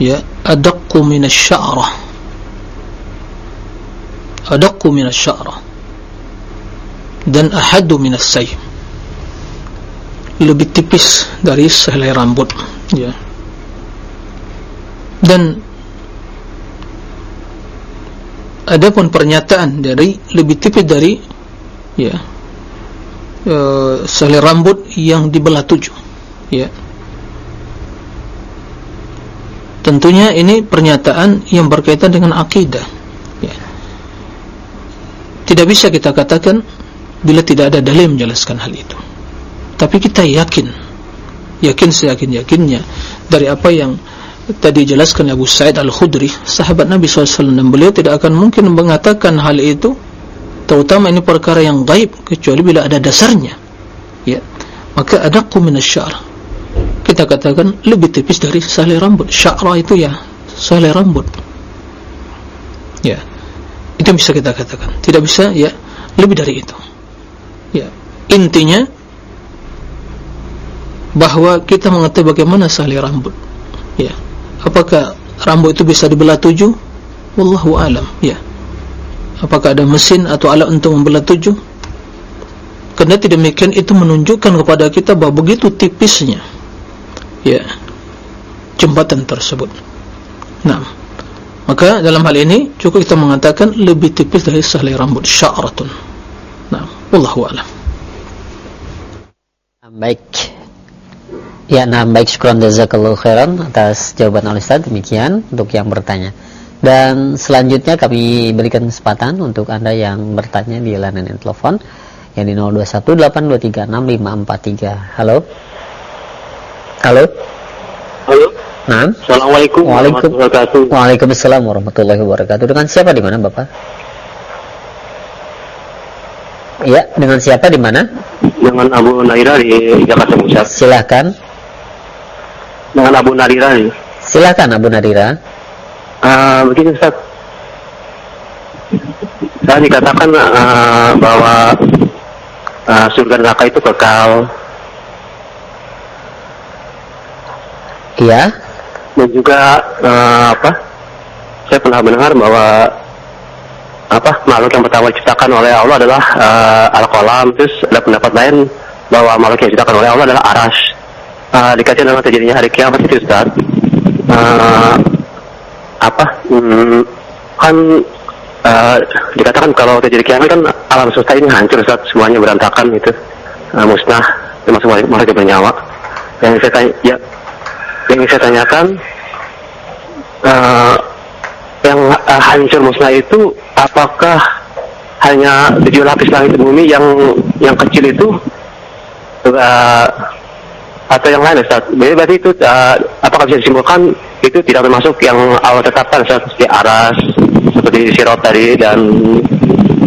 ya adaqqu min asy-sya'rah adaqqu min asy-sya'rah dan ahaddu min as-sayf lebih tipis dari sehelai rambut ya. Dan ada pun pernyataan dari lebih tipis dari ya e, selai rambut yang dibelah tujuh ya. Tentunya ini pernyataan yang berkaitan dengan akidah ya. tidak bisa kita katakan bila tidak ada dalil menjelaskan hal itu tapi kita yakin yakin seyakin-yakinnya dari apa yang tadi jelaskan Abu Sa'id Al-Khudri sahabat Nabi SAW dan beliau tidak akan mungkin mengatakan hal itu terutama ini perkara yang gaib kecuali bila ada dasarnya. Ya. Maka ada kuminasyar kita katakan lebih tipis dari salih rambut. Syara itu ya salih rambut. Ya. Itu bisa kita katakan. Tidak bisa ya lebih dari itu. Ya. Intinya bahwa kita mengetahui bagaimana salih rambut. Ya. Apakah rambut itu bisa dibelah tujuh? Wallahu alam. Ya. Apakah ada mesin atau alat untuk membelah tujuh? Kerana tidak demikian itu menunjukkan kepada kita bahawa begitu tipisnya ya jembatan tersebut. Nah maka dalam hal ini cukup kita mengatakan lebih tipis dari sehelai rambut sya'ratun. Nah wallahu alam. Baik Ya, nah baik syukuran jazakallahu khairan atas jawaban oleh Ustaz demikian untuk yang bertanya. Dan selanjutnya kami berikan kesempatan untuk Anda yang bertanya di layanan telepon yang di 0218236543. Halo. Halo. Halo. Nah. Assalamualaikum warahmatullahi wabarakatuh. Waalaikumsalam warahmatullahi wabarakatuh. Dengan siapa di mana, Bapak? Ya, dengan siapa di mana? Dengan Abu Naira di Jakarta Pusat. Silakan dengan Abu Nadira nih. Silakan Abu Nadira. Uh, begini Ustaz. Saya dikatakan uh, bahwa uh, surga neraka itu kekal. Iya. Dan juga uh, apa? Saya pernah mendengar bahwa apa makhluk yang pertama diciptakan oleh Allah adalah uh, al-qalam terus ada pendapat lain bahwa makhluk yang diciptakan oleh Allah adalah aras uh, dikaitkan dengan terjadinya hari kiamat itu Ustaz. Uh, apa? Hmm, kan uh, dikatakan kalau terjadi kiamat kan alam semesta ini hancur Ustaz. Semuanya berantakan itu. Uh, musnah termasuk mereka bernyawa. Yang saya tanya ya, yang saya tanyakan uh, yang uh, hancur musnah itu apakah hanya tujuh lapis langit bumi yang yang kecil itu uh, atau yang lain Ustaz. Jadi berarti itu uh, apakah bisa disimpulkan itu tidak termasuk yang awal tetapkan Ustaz seperti aras, seperti sirot tadi dan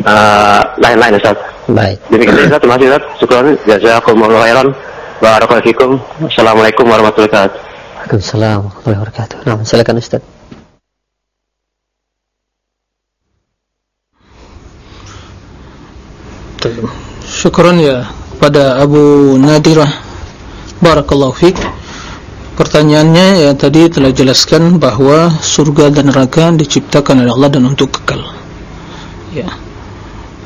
uh, lain-lain uh, Ustaz. Baik. Demikian Ustaz, terima kasih Ustaz. Syukuran jazakumullahu khairan. Barakallahu Assalamualaikum warahmatullahi wabarakatuh. Waalaikumsalam warahmatullahi wabarakatuh. Nah, silakan Ustaz. Syukuran ya pada Abu Nadirah Barakallahu fiqh Pertanyaannya ya tadi telah jelaskan bahawa surga dan neraka diciptakan oleh Allah dan untuk kekal. Ya.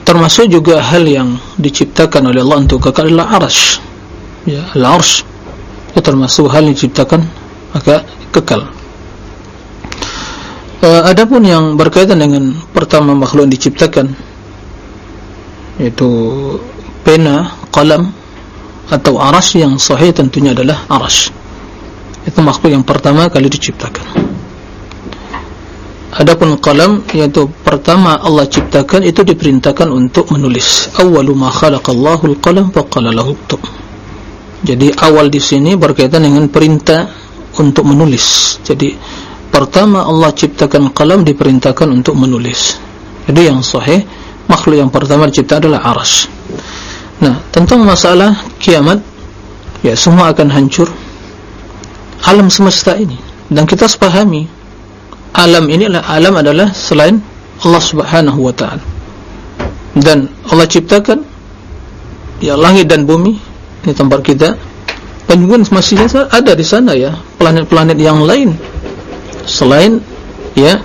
Termasuk juga hal yang diciptakan oleh Allah untuk kekal adalah arsh. Ya, al-arsh. Ya, termasuk hal yang diciptakan maka kekal. Uh, adapun yang berkaitan dengan pertama makhluk yang diciptakan yaitu pena, qalam, atau aras yang sahih tentunya adalah aras itu makhluk yang pertama kali diciptakan. Adapun qalam yaitu pertama Allah ciptakan itu diperintahkan untuk menulis. Awwalu ma khalaqallahu al-qalam faqala lahu uktub jadi awal di sini berkaitan dengan perintah untuk menulis. Jadi pertama Allah ciptakan qalam diperintahkan untuk menulis. Jadi yang sahih makhluk yang pertama dicipta adalah aras Nah, tentang masalah kiamat, ya semua akan hancur. Alam semesta ini dan kita sepahami alam ini adalah alam adalah selain Allah Subhanahu wa taala. Dan Allah ciptakan ya langit dan bumi ini tempat kita juga masih ada di sana ya planet-planet yang lain selain ya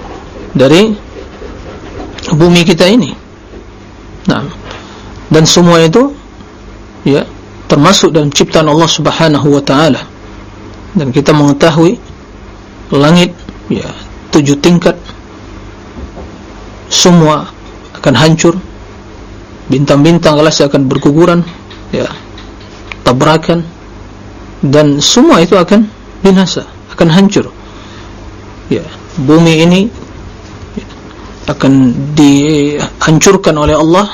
dari bumi kita ini. Nah, dan semua itu ya termasuk dalam ciptaan Allah Subhanahu wa taala. Dan kita mengetahui langit ya tujuh tingkat semua akan hancur. Bintang-bintang kelas akan berguguran ya tabrakan dan semua itu akan binasa akan hancur. Ya bumi ini akan dihancurkan oleh Allah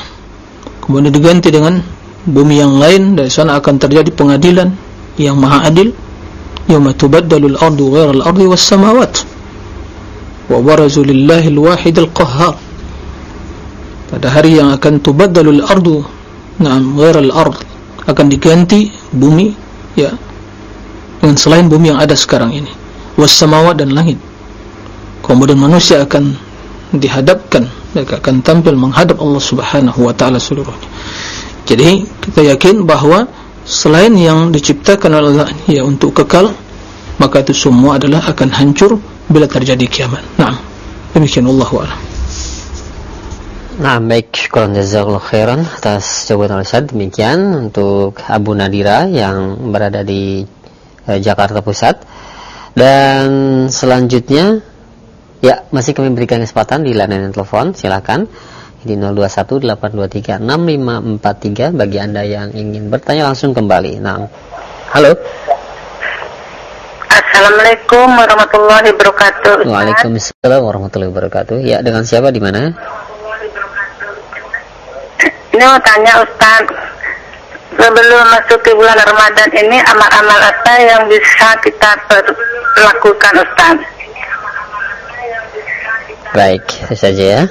kemudian diganti dengan bumi yang lain dari sana akan terjadi pengadilan yang maha adil. Yawma tubaddalu al-ardu ghayra al-ardi was-samawat. Wa barazu lillahi al-wahid al-qahhar. Pada hari yang akan tubaddalu al-ardu na'am ghayra al-ard akan diganti bumi ya dengan selain bumi yang ada sekarang ini was-samawat dan langit. Kemudian manusia akan dihadapkan mereka akan tampil menghadap Allah Subhanahu wa taala seluruhnya jadi kita yakin bahawa selain yang diciptakan oleh Allah ya untuk kekal maka itu semua adalah akan hancur bila terjadi kiamat. Naam. Demikian Allah a'lam. Nah, baik, kurang jazakallah khairan atas jawaban Ustaz. Demikian untuk Abu Nadira yang berada di eh, Jakarta Pusat. Dan selanjutnya ya masih kami berikan kesempatan di layanan telepon, silakan di 0218236543 bagi Anda yang ingin bertanya langsung kembali. Nah, halo. Assalamualaikum warahmatullahi wabarakatuh. Waalaikumsalam warahmatullahi wabarakatuh. Ya, dengan siapa di mana? Ini mau tanya Ustaz, sebelum masuk ke bulan Ramadan ini amal-amal apa yang bisa kita lakukan Ustaz? Baik, saja ya.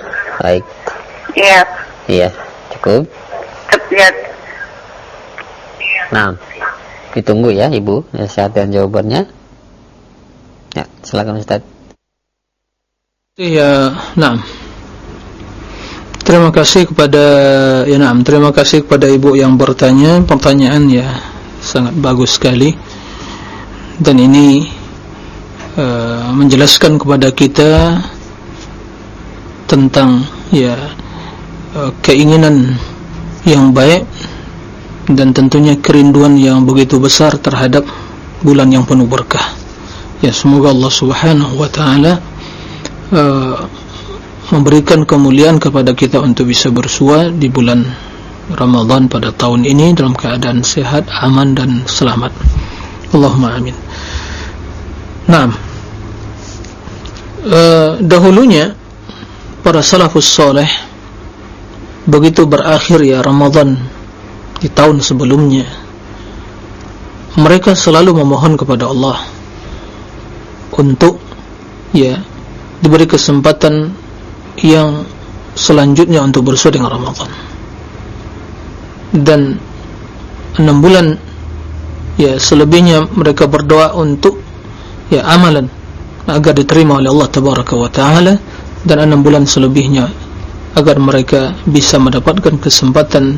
Baik. Iya. Iya, cukup. Ya. Nah, ditunggu ya Ibu nasihat dan jawabannya. Ya, silakan Ustaz. Ya, nah. Terima kasih kepada ya nah, terima kasih kepada Ibu yang bertanya. Pertanyaan ya sangat bagus sekali. Dan ini uh, menjelaskan kepada kita tentang ya keinginan yang baik dan tentunya kerinduan yang begitu besar terhadap bulan yang penuh berkah. Ya semoga Allah Subhanahu wa taala uh, memberikan kemuliaan kepada kita untuk bisa bersua di bulan Ramadan pada tahun ini dalam keadaan sehat, aman dan selamat. Allahumma amin. Nah, uh, dahulunya para salafus saleh begitu berakhir ya Ramadan di tahun sebelumnya mereka selalu memohon kepada Allah untuk ya diberi kesempatan yang selanjutnya untuk bersua dengan Ramadan. Dan enam bulan ya selebihnya mereka berdoa untuk ya amalan agar diterima oleh Allah Taala dan enam bulan selebihnya agar mereka bisa mendapatkan kesempatan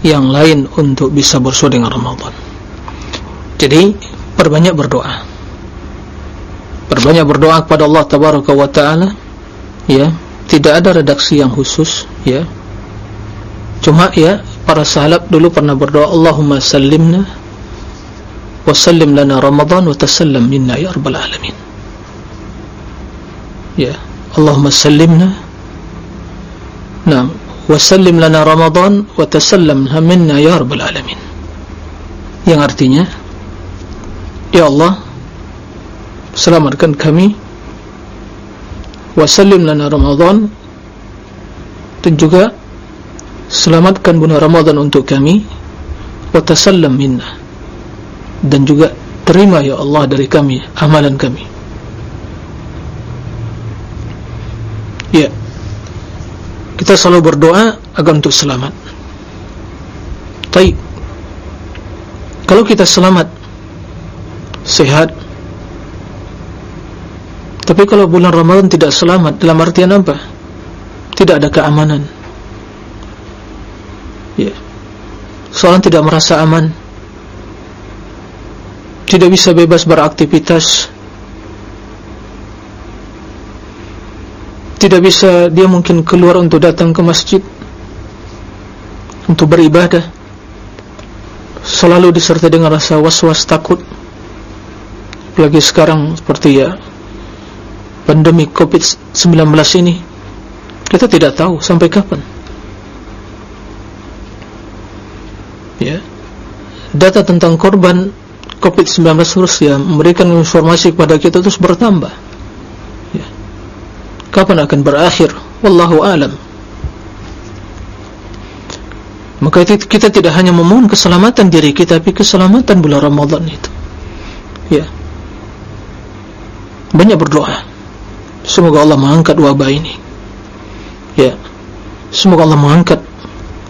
yang lain untuk bisa bersua dengan Ramadan. Jadi perbanyak berdoa. Perbanyak berdoa kepada Allah Tabaraka wa Taala. Ya, tidak ada redaksi yang khusus, ya. Cuma ya, para sahabat dulu pernah berdoa Allahumma sallimna wa sallim lana Ramadan wa tasallam minna ya rabbal alamin. Ya, Allahumma sallimna Nah, wasallim lana Ramadan wa tasallam minna ya rabbal alamin. Yang artinya Ya Allah selamatkan kami wasallim lana Ramadan dan juga selamatkan bulan Ramadan untuk kami wa tasallam minna dan juga terima ya Allah dari kami amalan kami. Ya. Yeah kita selalu berdoa agar untuk selamat. Baik. Kalau kita selamat, sehat. Tapi kalau bulan Ramadan tidak selamat, dalam artian apa? Tidak ada keamanan. Ya. Seorang tidak merasa aman. Tidak bisa bebas beraktivitas. Tidak bisa dia mungkin keluar untuk datang ke masjid untuk beribadah. Selalu disertai dengan rasa was-was takut. Lagi sekarang seperti ya pandemi COVID-19 ini kita tidak tahu sampai kapan. Ya. Data tentang korban COVID-19 terus ya memberikan informasi kepada kita terus bertambah. Kapan akan berakhir? Wallahu alam. Maka kita tidak hanya memohon keselamatan diri kita tapi keselamatan bulan Ramadan itu. Ya. Banyak berdoa. Semoga Allah mengangkat wabah ini. Ya. Semoga Allah mengangkat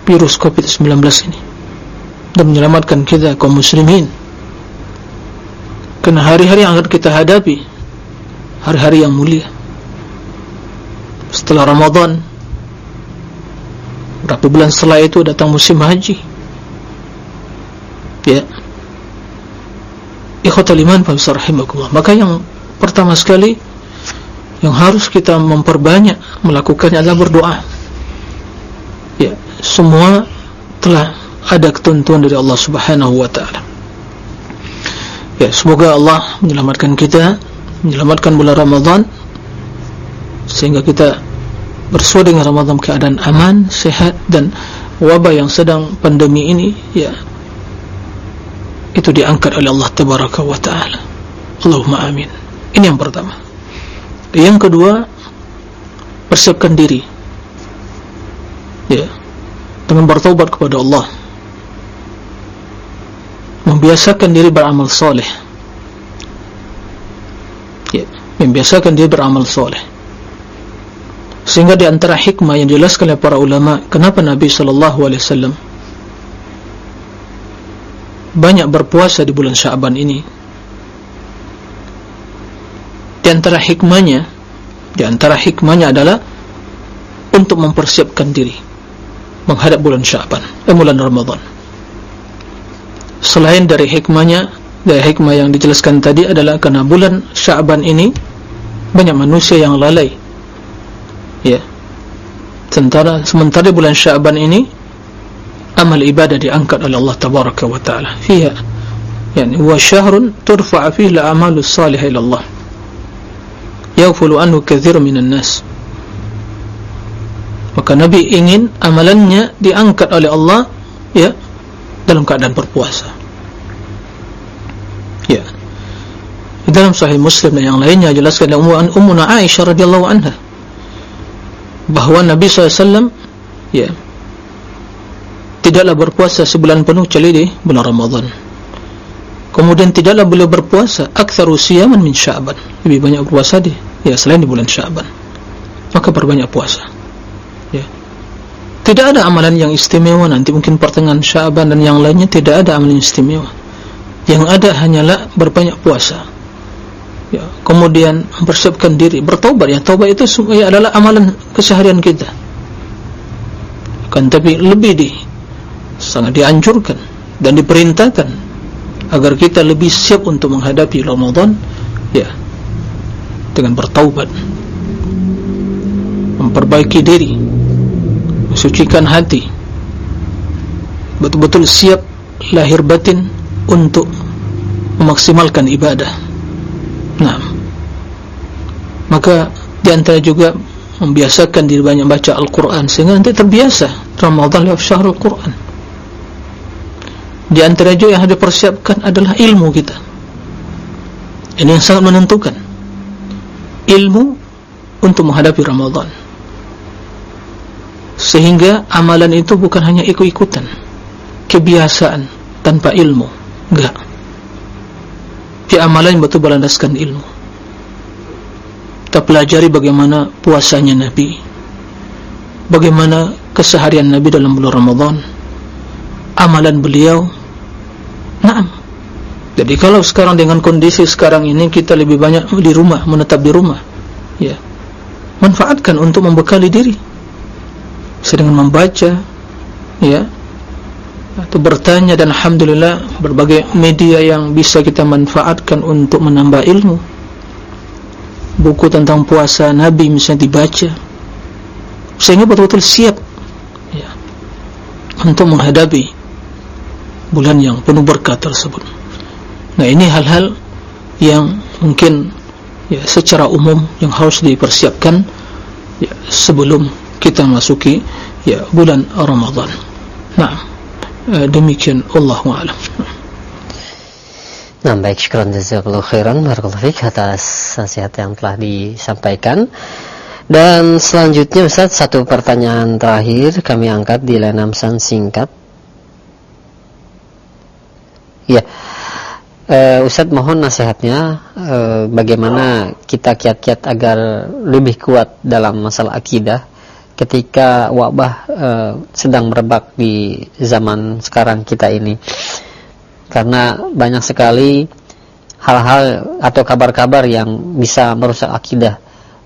virus COVID-19 ini dan menyelamatkan kita kaum muslimin. Kerana hari-hari yang akan kita hadapi hari-hari yang mulia setelah Ramadan berapa bulan setelah itu datang musim haji. Ya. Ikhwatal iman maka yang pertama sekali yang harus kita memperbanyak melakukannya adalah berdoa. Ya. Semua telah ada ketentuan dari Allah subhanahu wa ta'ala. Ya, semoga Allah menyelamatkan kita, menyelamatkan bulan Ramadan sehingga kita bersua dengan Ramadan keadaan aman, sehat dan wabah yang sedang pandemi ini ya itu diangkat oleh Allah tabaraka wa taala. Allahumma amin. Ini yang pertama. Yang kedua, persiapkan diri. Ya. Dengan bertobat kepada Allah membiasakan diri beramal soleh ya, membiasakan diri beramal soleh sehingga di antara hikmah yang dijelaskan oleh para ulama kenapa Nabi SAW banyak berpuasa di bulan Syaban ini? Di antara hikmahnya di antara hikmahnya adalah untuk mempersiapkan diri menghadap bulan Syaban eh, bulan Ramadan. Selain dari hikmahnya dari hikmah yang dijelaskan tadi adalah karena bulan Syaban ini banyak manusia yang lalai ya. Sementara sementara bulan Syaban ini amal ibadah diangkat oleh Allah tabaraka wa taala. Fiha. Yani huwa syahrun turfa' fihi al-a'malu salihah ila Allah. Yaghfulu anhu katsir minan nas. Maka nabi ingin amalannya diangkat oleh Allah ya dalam keadaan berpuasa. Ya. Dalam sahih muslim dan yang lainnya jelaskan oleh Ummuna Aisyah radhiyallahu anha bahawa Nabi SAW ya tidaklah berpuasa sebulan penuh kecuali di bulan Ramadan. Kemudian tidaklah beliau berpuasa aktsaru siyaman min sya'ban. Lebih banyak berpuasa di ya selain di bulan sya'ban. Maka berbanyak puasa ya. Tidak ada amalan yang istimewa. Nanti mungkin pertengahan Syaban dan yang lainnya tidak ada amalan istimewa. Yang ada hanyalah berbanyak puasa. Ya, kemudian mempersiapkan diri bertobat ya taubat itu ya, adalah amalan keseharian kita. Kan tapi lebih di sangat dianjurkan dan diperintahkan agar kita lebih siap untuk menghadapi Ramadan ya dengan bertaubat. Memperbaiki diri sucikan hati. Betul-betul siap lahir batin untuk memaksimalkan ibadah nah maka diantara juga membiasakan diri banyak baca Al-Quran sehingga nanti terbiasa Ramadhan lewat syahrul Quran. Di antara juga yang harus dipersiapkan adalah ilmu kita. Ini yang sangat menentukan. Ilmu untuk menghadapi Ramadhan. Sehingga amalan itu bukan hanya ikut-ikutan. Kebiasaan tanpa ilmu. Enggak di amalan yang betul berlandaskan ilmu. Kita pelajari bagaimana puasanya Nabi. Bagaimana keseharian Nabi dalam bulan Ramadan. Amalan beliau. Naam. Jadi kalau sekarang dengan kondisi sekarang ini kita lebih banyak di rumah menetap di rumah. Ya. Manfaatkan untuk membekali diri. Bisa dengan membaca ya atau bertanya dan Alhamdulillah berbagai media yang bisa kita manfaatkan untuk menambah ilmu. Buku tentang puasa Nabi misalnya dibaca. Sehingga betul-betul siap ya, untuk menghadapi bulan yang penuh berkah tersebut. Nah ini hal-hal yang mungkin ya secara umum yang harus dipersiapkan ya sebelum kita masuki ya bulan Ramadan. Nah, demikian Allah a'lam. Nah, baik syukran jazakallahu khairan barakallahu atas nasihat yang telah disampaikan. Dan selanjutnya Ustaz satu pertanyaan terakhir kami angkat di layanan singkat. Ya. Uh, Ustadz mohon nasihatnya uh, bagaimana kita kiat-kiat agar lebih kuat dalam masalah akidah ketika wabah uh, sedang merebak di zaman sekarang kita ini. Karena banyak sekali hal-hal atau kabar-kabar yang bisa merusak akidah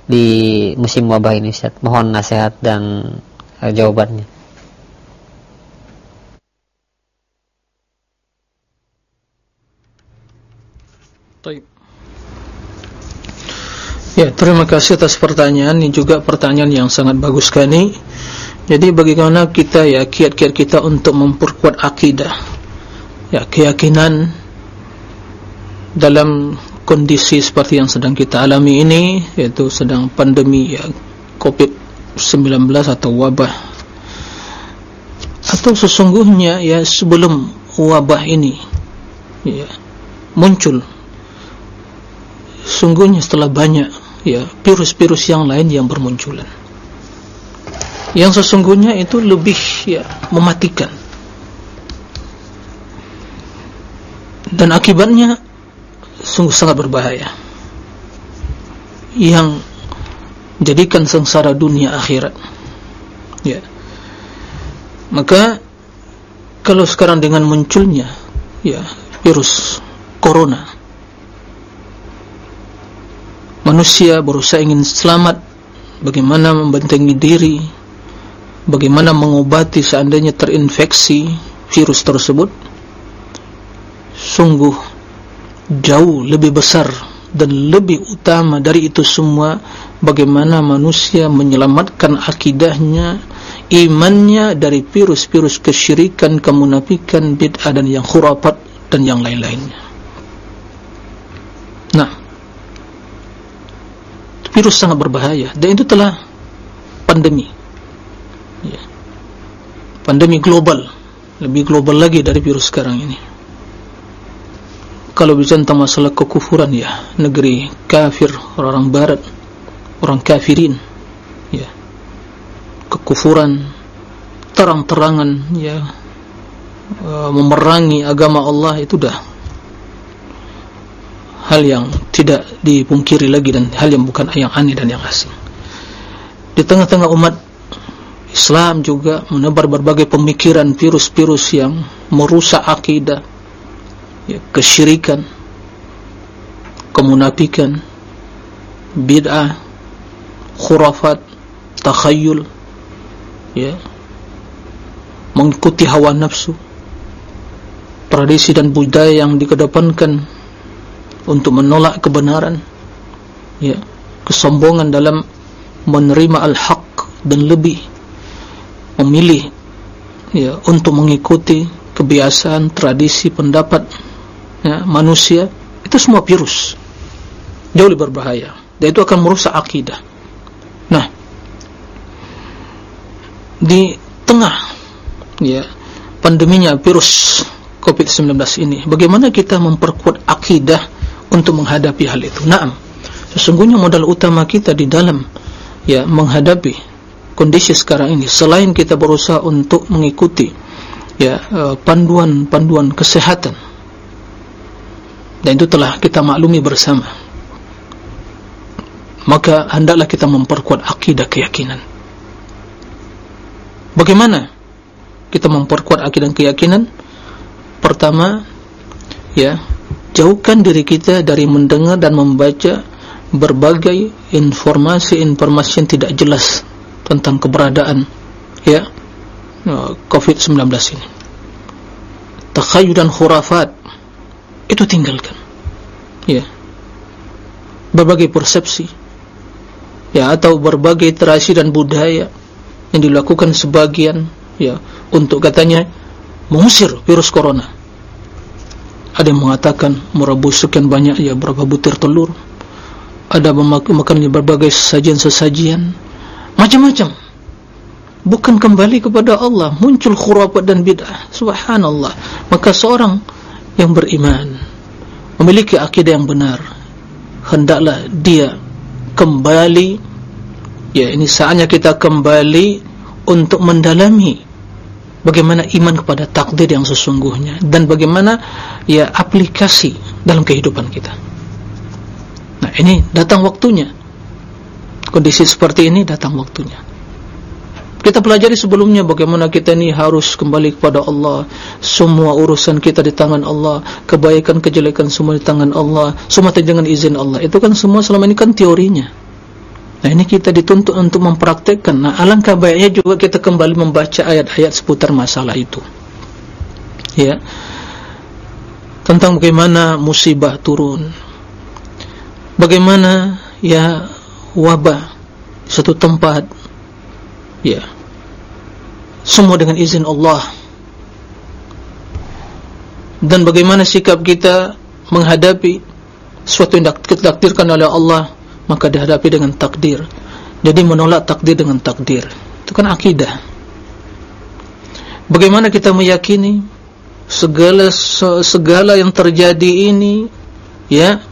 di musim wabah ini Ustadz mohon nasihat dan uh, jawabannya. Taib. Ya, terima kasih atas pertanyaan ini juga pertanyaan yang sangat bagus sekali. Jadi bagaimana kita ya kiat-kiat kita untuk memperkuat akidah. Ya, keyakinan dalam kondisi seperti yang sedang kita alami ini yaitu sedang pandemi ya COVID-19 atau wabah. Atau sesungguhnya ya sebelum wabah ini ya muncul sungguhnya setelah banyak ya virus-virus yang lain yang bermunculan. Yang sesungguhnya itu lebih ya mematikan. Dan akibatnya sungguh sangat berbahaya. Yang jadikan sengsara dunia akhirat. Ya. Maka kalau sekarang dengan munculnya ya virus corona manusia berusaha ingin selamat bagaimana membentengi diri bagaimana mengobati seandainya terinfeksi virus tersebut sungguh jauh lebih besar dan lebih utama dari itu semua bagaimana manusia menyelamatkan akidahnya imannya dari virus-virus kesyirikan kemunafikan bid'ah dan yang khurafat dan yang lain-lainnya nah virus sangat berbahaya. Dan itu telah pandemi. Ya. pandemi global. Lebih global lagi dari virus sekarang ini. Kalau bicara tentang masalah kekufuran ya. Negeri kafir orang barat orang kafirin ya. Kekufuran terang-terangan ya. Uh, memerangi agama Allah itu dah hal yang tidak dipungkiri lagi dan hal yang bukan yang aneh dan yang asing. Di tengah-tengah umat Islam juga menebar berbagai pemikiran virus-virus yang merusak akidah, ya, kesyirikan, kemunafikan, bid'ah, khurafat, takhayul, ya, mengikuti hawa nafsu, tradisi dan budaya yang dikedepankan untuk menolak kebenaran. Ya kesombongan dalam menerima al-haq dan lebih memilih ya untuk mengikuti kebiasaan tradisi pendapat ya, manusia itu semua virus. Jauh lebih berbahaya. Dan itu akan merusak akidah. Nah di tengah ya pandeminya virus COVID-19 ini bagaimana kita memperkuat akidah untuk menghadapi hal itu. Naam. Sesungguhnya modal utama kita di dalam ya menghadapi kondisi sekarang ini selain kita berusaha untuk mengikuti ya eh, panduan-panduan kesehatan. Dan itu telah kita maklumi bersama. Maka hendaklah kita memperkuat akidah keyakinan. Bagaimana kita memperkuat akidah keyakinan? Pertama, ya, jauhkan diri kita dari mendengar dan membaca berbagai informasi-informasi yang tidak jelas tentang keberadaan ya COVID-19 ini. Takhayul dan khurafat itu tinggalkan ya. Berbagai persepsi ya atau berbagai tradisi dan budaya yang dilakukan sebagian ya untuk katanya mengusir virus corona ada yang mengatakan merebus sekian banyak ya berapa butir telur. Ada memakan berbagai sesajian-sesajian macam-macam. Bukan kembali kepada Allah. Muncul khurafat dan bid'ah. Subhanallah. Maka seorang yang beriman memiliki akidah yang benar hendaklah dia kembali ya ini saatnya kita kembali untuk mendalami bagaimana iman kepada takdir yang sesungguhnya dan bagaimana ya aplikasi dalam kehidupan kita nah ini datang waktunya kondisi seperti ini datang waktunya kita pelajari sebelumnya bagaimana kita ini harus kembali kepada Allah. Semua urusan kita di tangan Allah, kebaikan kejelekan semua di tangan Allah, semua dengan izin Allah. Itu kan semua selama ini kan teorinya. Nah ini kita dituntut untuk mempraktekkan. Nah alangkah baiknya juga kita kembali membaca ayat-ayat seputar masalah itu. Ya. Tentang bagaimana musibah turun. Bagaimana ya wabah satu tempat ya semua dengan izin Allah dan bagaimana sikap kita menghadapi sesuatu yang ditakdirkan oleh Allah maka dihadapi dengan takdir. Jadi menolak takdir dengan takdir. Itu kan akidah. Bagaimana kita meyakini segala segala yang terjadi ini ya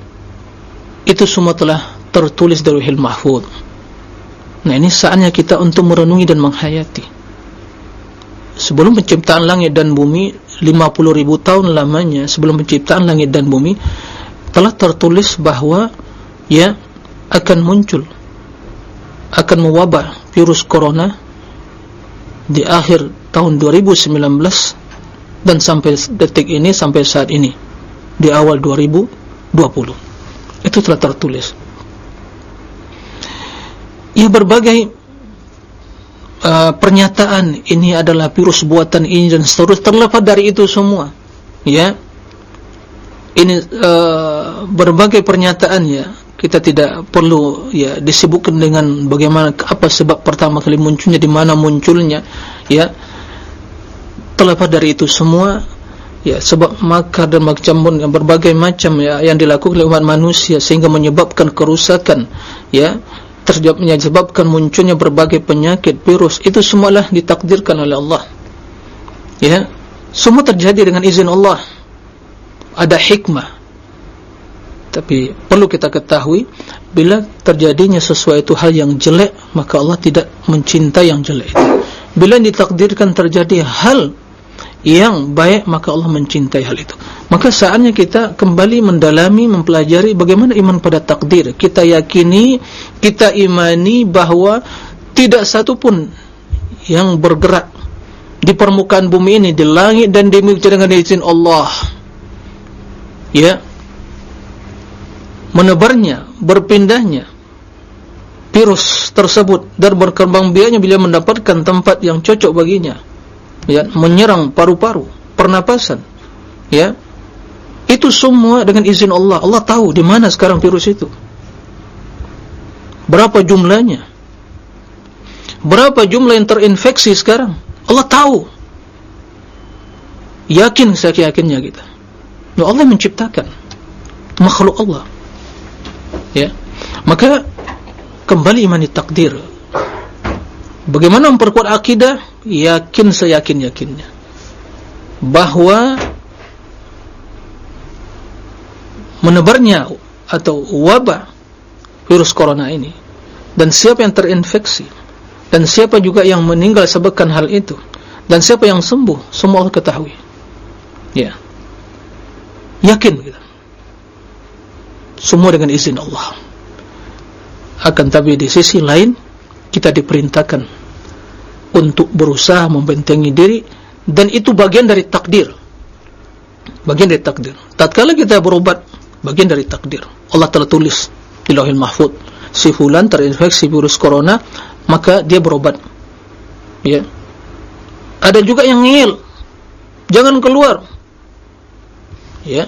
itu semua telah tertulis dari hil mahfud nah ini saatnya kita untuk merenungi dan menghayati. Sebelum penciptaan langit dan bumi 50 ribu tahun lamanya sebelum penciptaan langit dan bumi telah tertulis bahawa ya akan muncul akan mewabah virus corona di akhir tahun 2019 dan sampai detik ini sampai saat ini di awal 2020 itu telah tertulis. Ya berbagai uh, pernyataan ini adalah virus buatan ini dan seterusnya terlepas dari itu semua ya. Ini uh, berbagai pernyataan ya kita tidak perlu ya disebutkan dengan bagaimana apa sebab pertama kali munculnya di mana munculnya ya terlepas dari itu semua ya sebab makar dan macam pun yang berbagai macam ya yang dilakukan oleh umat manusia sehingga menyebabkan kerusakan ya menyebabkan munculnya berbagai penyakit, virus, itu semualah ditakdirkan oleh Allah. Ya, semua terjadi dengan izin Allah. Ada hikmah. Tapi perlu kita ketahui, bila terjadinya sesuatu hal yang jelek, maka Allah tidak mencintai yang jelek itu. Bila ditakdirkan terjadi hal yang baik, maka Allah mencintai hal itu maka saatnya kita kembali mendalami, mempelajari bagaimana iman pada takdir. Kita yakini, kita imani bahawa tidak satu pun yang bergerak di permukaan bumi ini, di langit dan di bumi dengan izin Allah. Ya, menebarnya, berpindahnya virus tersebut dan berkembang biaknya bila mendapatkan tempat yang cocok baginya. Ya, menyerang paru-paru, pernapasan. Ya, itu semua dengan izin Allah. Allah tahu di mana sekarang virus itu. Berapa jumlahnya? Berapa jumlah yang terinfeksi sekarang? Allah tahu. Yakin saya yakinnya kita. Ya Allah menciptakan makhluk Allah. Ya. Maka kembali imani takdir. Bagaimana memperkuat akidah? Yakin saya yakin yakinnya. Bahawa menebarnya atau wabah virus corona ini dan siapa yang terinfeksi dan siapa juga yang meninggal sebabkan hal itu dan siapa yang sembuh semua ketahui ya yakin kita semua dengan izin Allah. Akan tapi di sisi lain kita diperintahkan untuk berusaha membentengi diri dan itu bagian dari takdir. Bagian dari takdir. Tatkala kita berobat bagian dari takdir. Allah telah tulis di lauhil mahfud si fulan terinfeksi virus corona maka dia berobat ya. Ada juga yang ngil jangan keluar. Ya.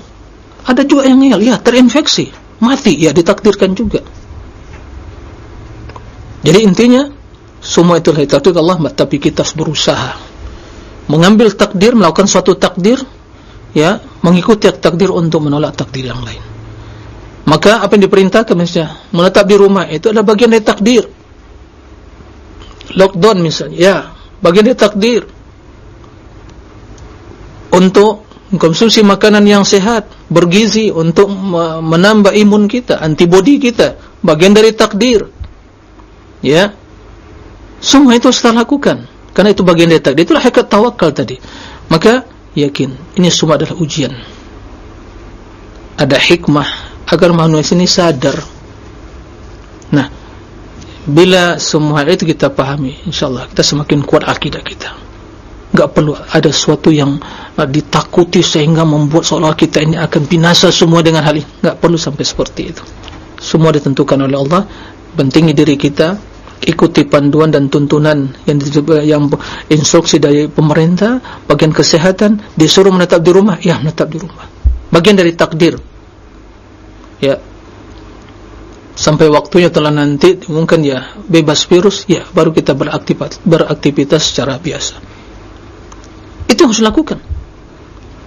Ada juga yang ngil ya terinfeksi mati ya ditakdirkan juga. Jadi intinya semua itu takdir Allah tapi kita harus berusaha. Mengambil takdir melakukan suatu takdir ya mengikuti takdir untuk menolak takdir yang lain. Maka apa yang diperintahkan misalnya menetap di rumah itu adalah bagian dari takdir. Lockdown misalnya ya bagian dari takdir. Untuk konsumsi makanan yang sehat bergizi untuk menambah imun kita antibodi kita bagian dari takdir. Ya. Semua itu harus kita lakukan. Karena itu bagian dari takdir. Itulah hakikat tawakal tadi. Maka yakin ini semua adalah ujian. Ada hikmah agar manusia ini sadar. Nah bila semua itu kita pahami insyaallah kita semakin kuat akidah kita enggak perlu ada sesuatu yang uh, ditakuti sehingga membuat seolah kita ini akan binasa semua dengan hal ini. Enggak perlu sampai seperti itu. Semua ditentukan oleh Allah. Pentingnya diri kita ikuti panduan dan tuntunan yang yang instruksi dari pemerintah bagian kesehatan disuruh menetap di rumah ya menetap di rumah. Bagian dari takdir. Ya. Sampai waktunya telah nanti mungkin ya bebas virus ya baru kita beraktivitas secara biasa itu harus dilakukan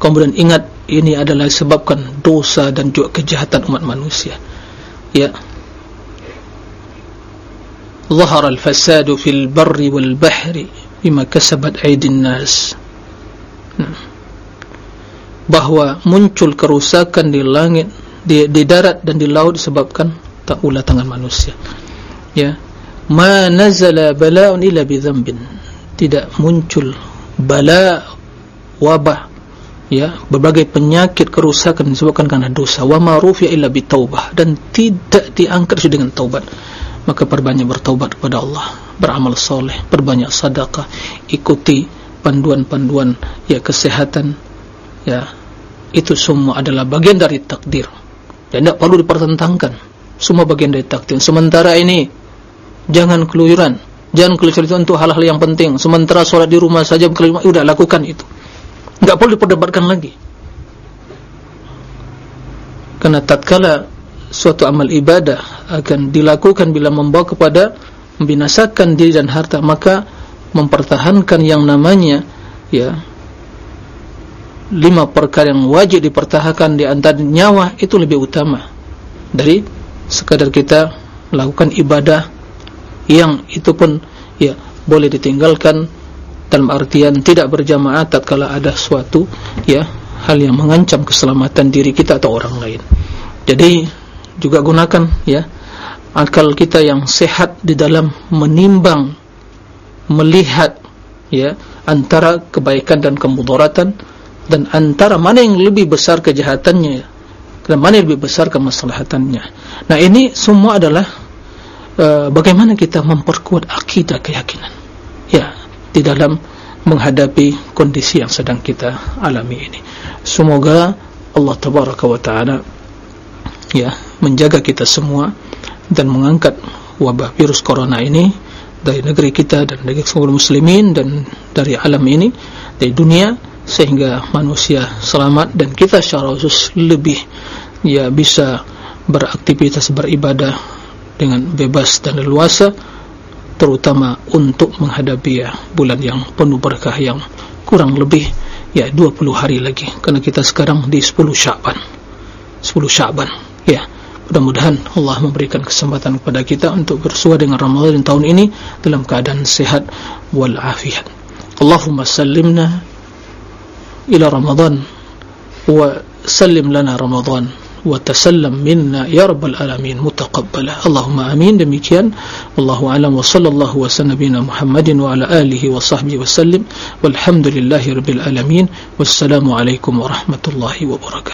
kemudian ingat ini adalah sebabkan dosa dan juga kejahatan umat manusia ya ظهر الفساد في البر والبحر بما كسبت أيدي الناس bahwa muncul kerusakan di langit di, di darat dan di laut disebabkan tak ulah tangan manusia ya ma nazala bala'un illa bi dhanbin tidak muncul bala wabah ya berbagai penyakit kerusakan disebabkan karena dosa. Wa ma rufi'a illa bi taubah dan tidak diangkat dengan taubat. Maka perbanyak bertaubat kepada Allah. Beramal soleh perbanyak sadaqah. Ikuti panduan-panduan ya kesehatan ya. Itu semua adalah bagian dari takdir. Dan tidak perlu dipertentangkan. Semua bagian dari takdir. Sementara ini jangan keluyuran jangan keluyuran untuk hal-hal yang penting. Sementara sholat di rumah saja sudah lakukan itu. Tidak perlu diperdebatkan lagi. Karena tatkala suatu amal ibadah akan dilakukan bila membawa kepada membinasakan diri dan harta maka mempertahankan yang namanya ya lima perkara yang wajib dipertahankan di antara nyawa itu lebih utama dari sekadar kita melakukan ibadah yang itu pun ya boleh ditinggalkan. Dalam artian tidak berjamaah tatkala ada suatu ya hal yang mengancam keselamatan diri kita atau orang lain. Jadi juga gunakan ya akal kita yang sehat di dalam menimbang melihat ya antara kebaikan dan kemudaratan dan antara mana yang lebih besar kejahatannya dan mana yang lebih besar kemaslahatannya. Nah ini semua adalah uh, bagaimana kita memperkuat akidah keyakinan? Ya di dalam menghadapi kondisi yang sedang kita alami ini. Semoga Allah tabaraka wa taala ya menjaga kita semua dan mengangkat wabah virus corona ini dari negeri kita dan dari seluruh muslimin dan dari alam ini dari dunia sehingga manusia selamat dan kita secara khusus lebih ya bisa beraktivitas beribadah dengan bebas dan leluasa terutama untuk menghadapi ya bulan yang penuh berkah yang kurang lebih ya 20 hari lagi. Karena kita sekarang di 10 Syaban 10 Syaban ya. Mudah-mudahan Allah memberikan kesempatan kepada kita untuk bersua dengan Ramadan tahun ini dalam keadaan sehat wal afiat Allahumma sallimna ila Ramadan wa sallim lana Ramadan وتسلم منا يا رب العالمين متقبلة اللهم أمين. demikian الله أعلم. وصلى الله وسلم محمد وعلى آله وصحبه وسلم. والحمد لله رب العالمين. والسلام عليكم ورحمة الله وبركاته.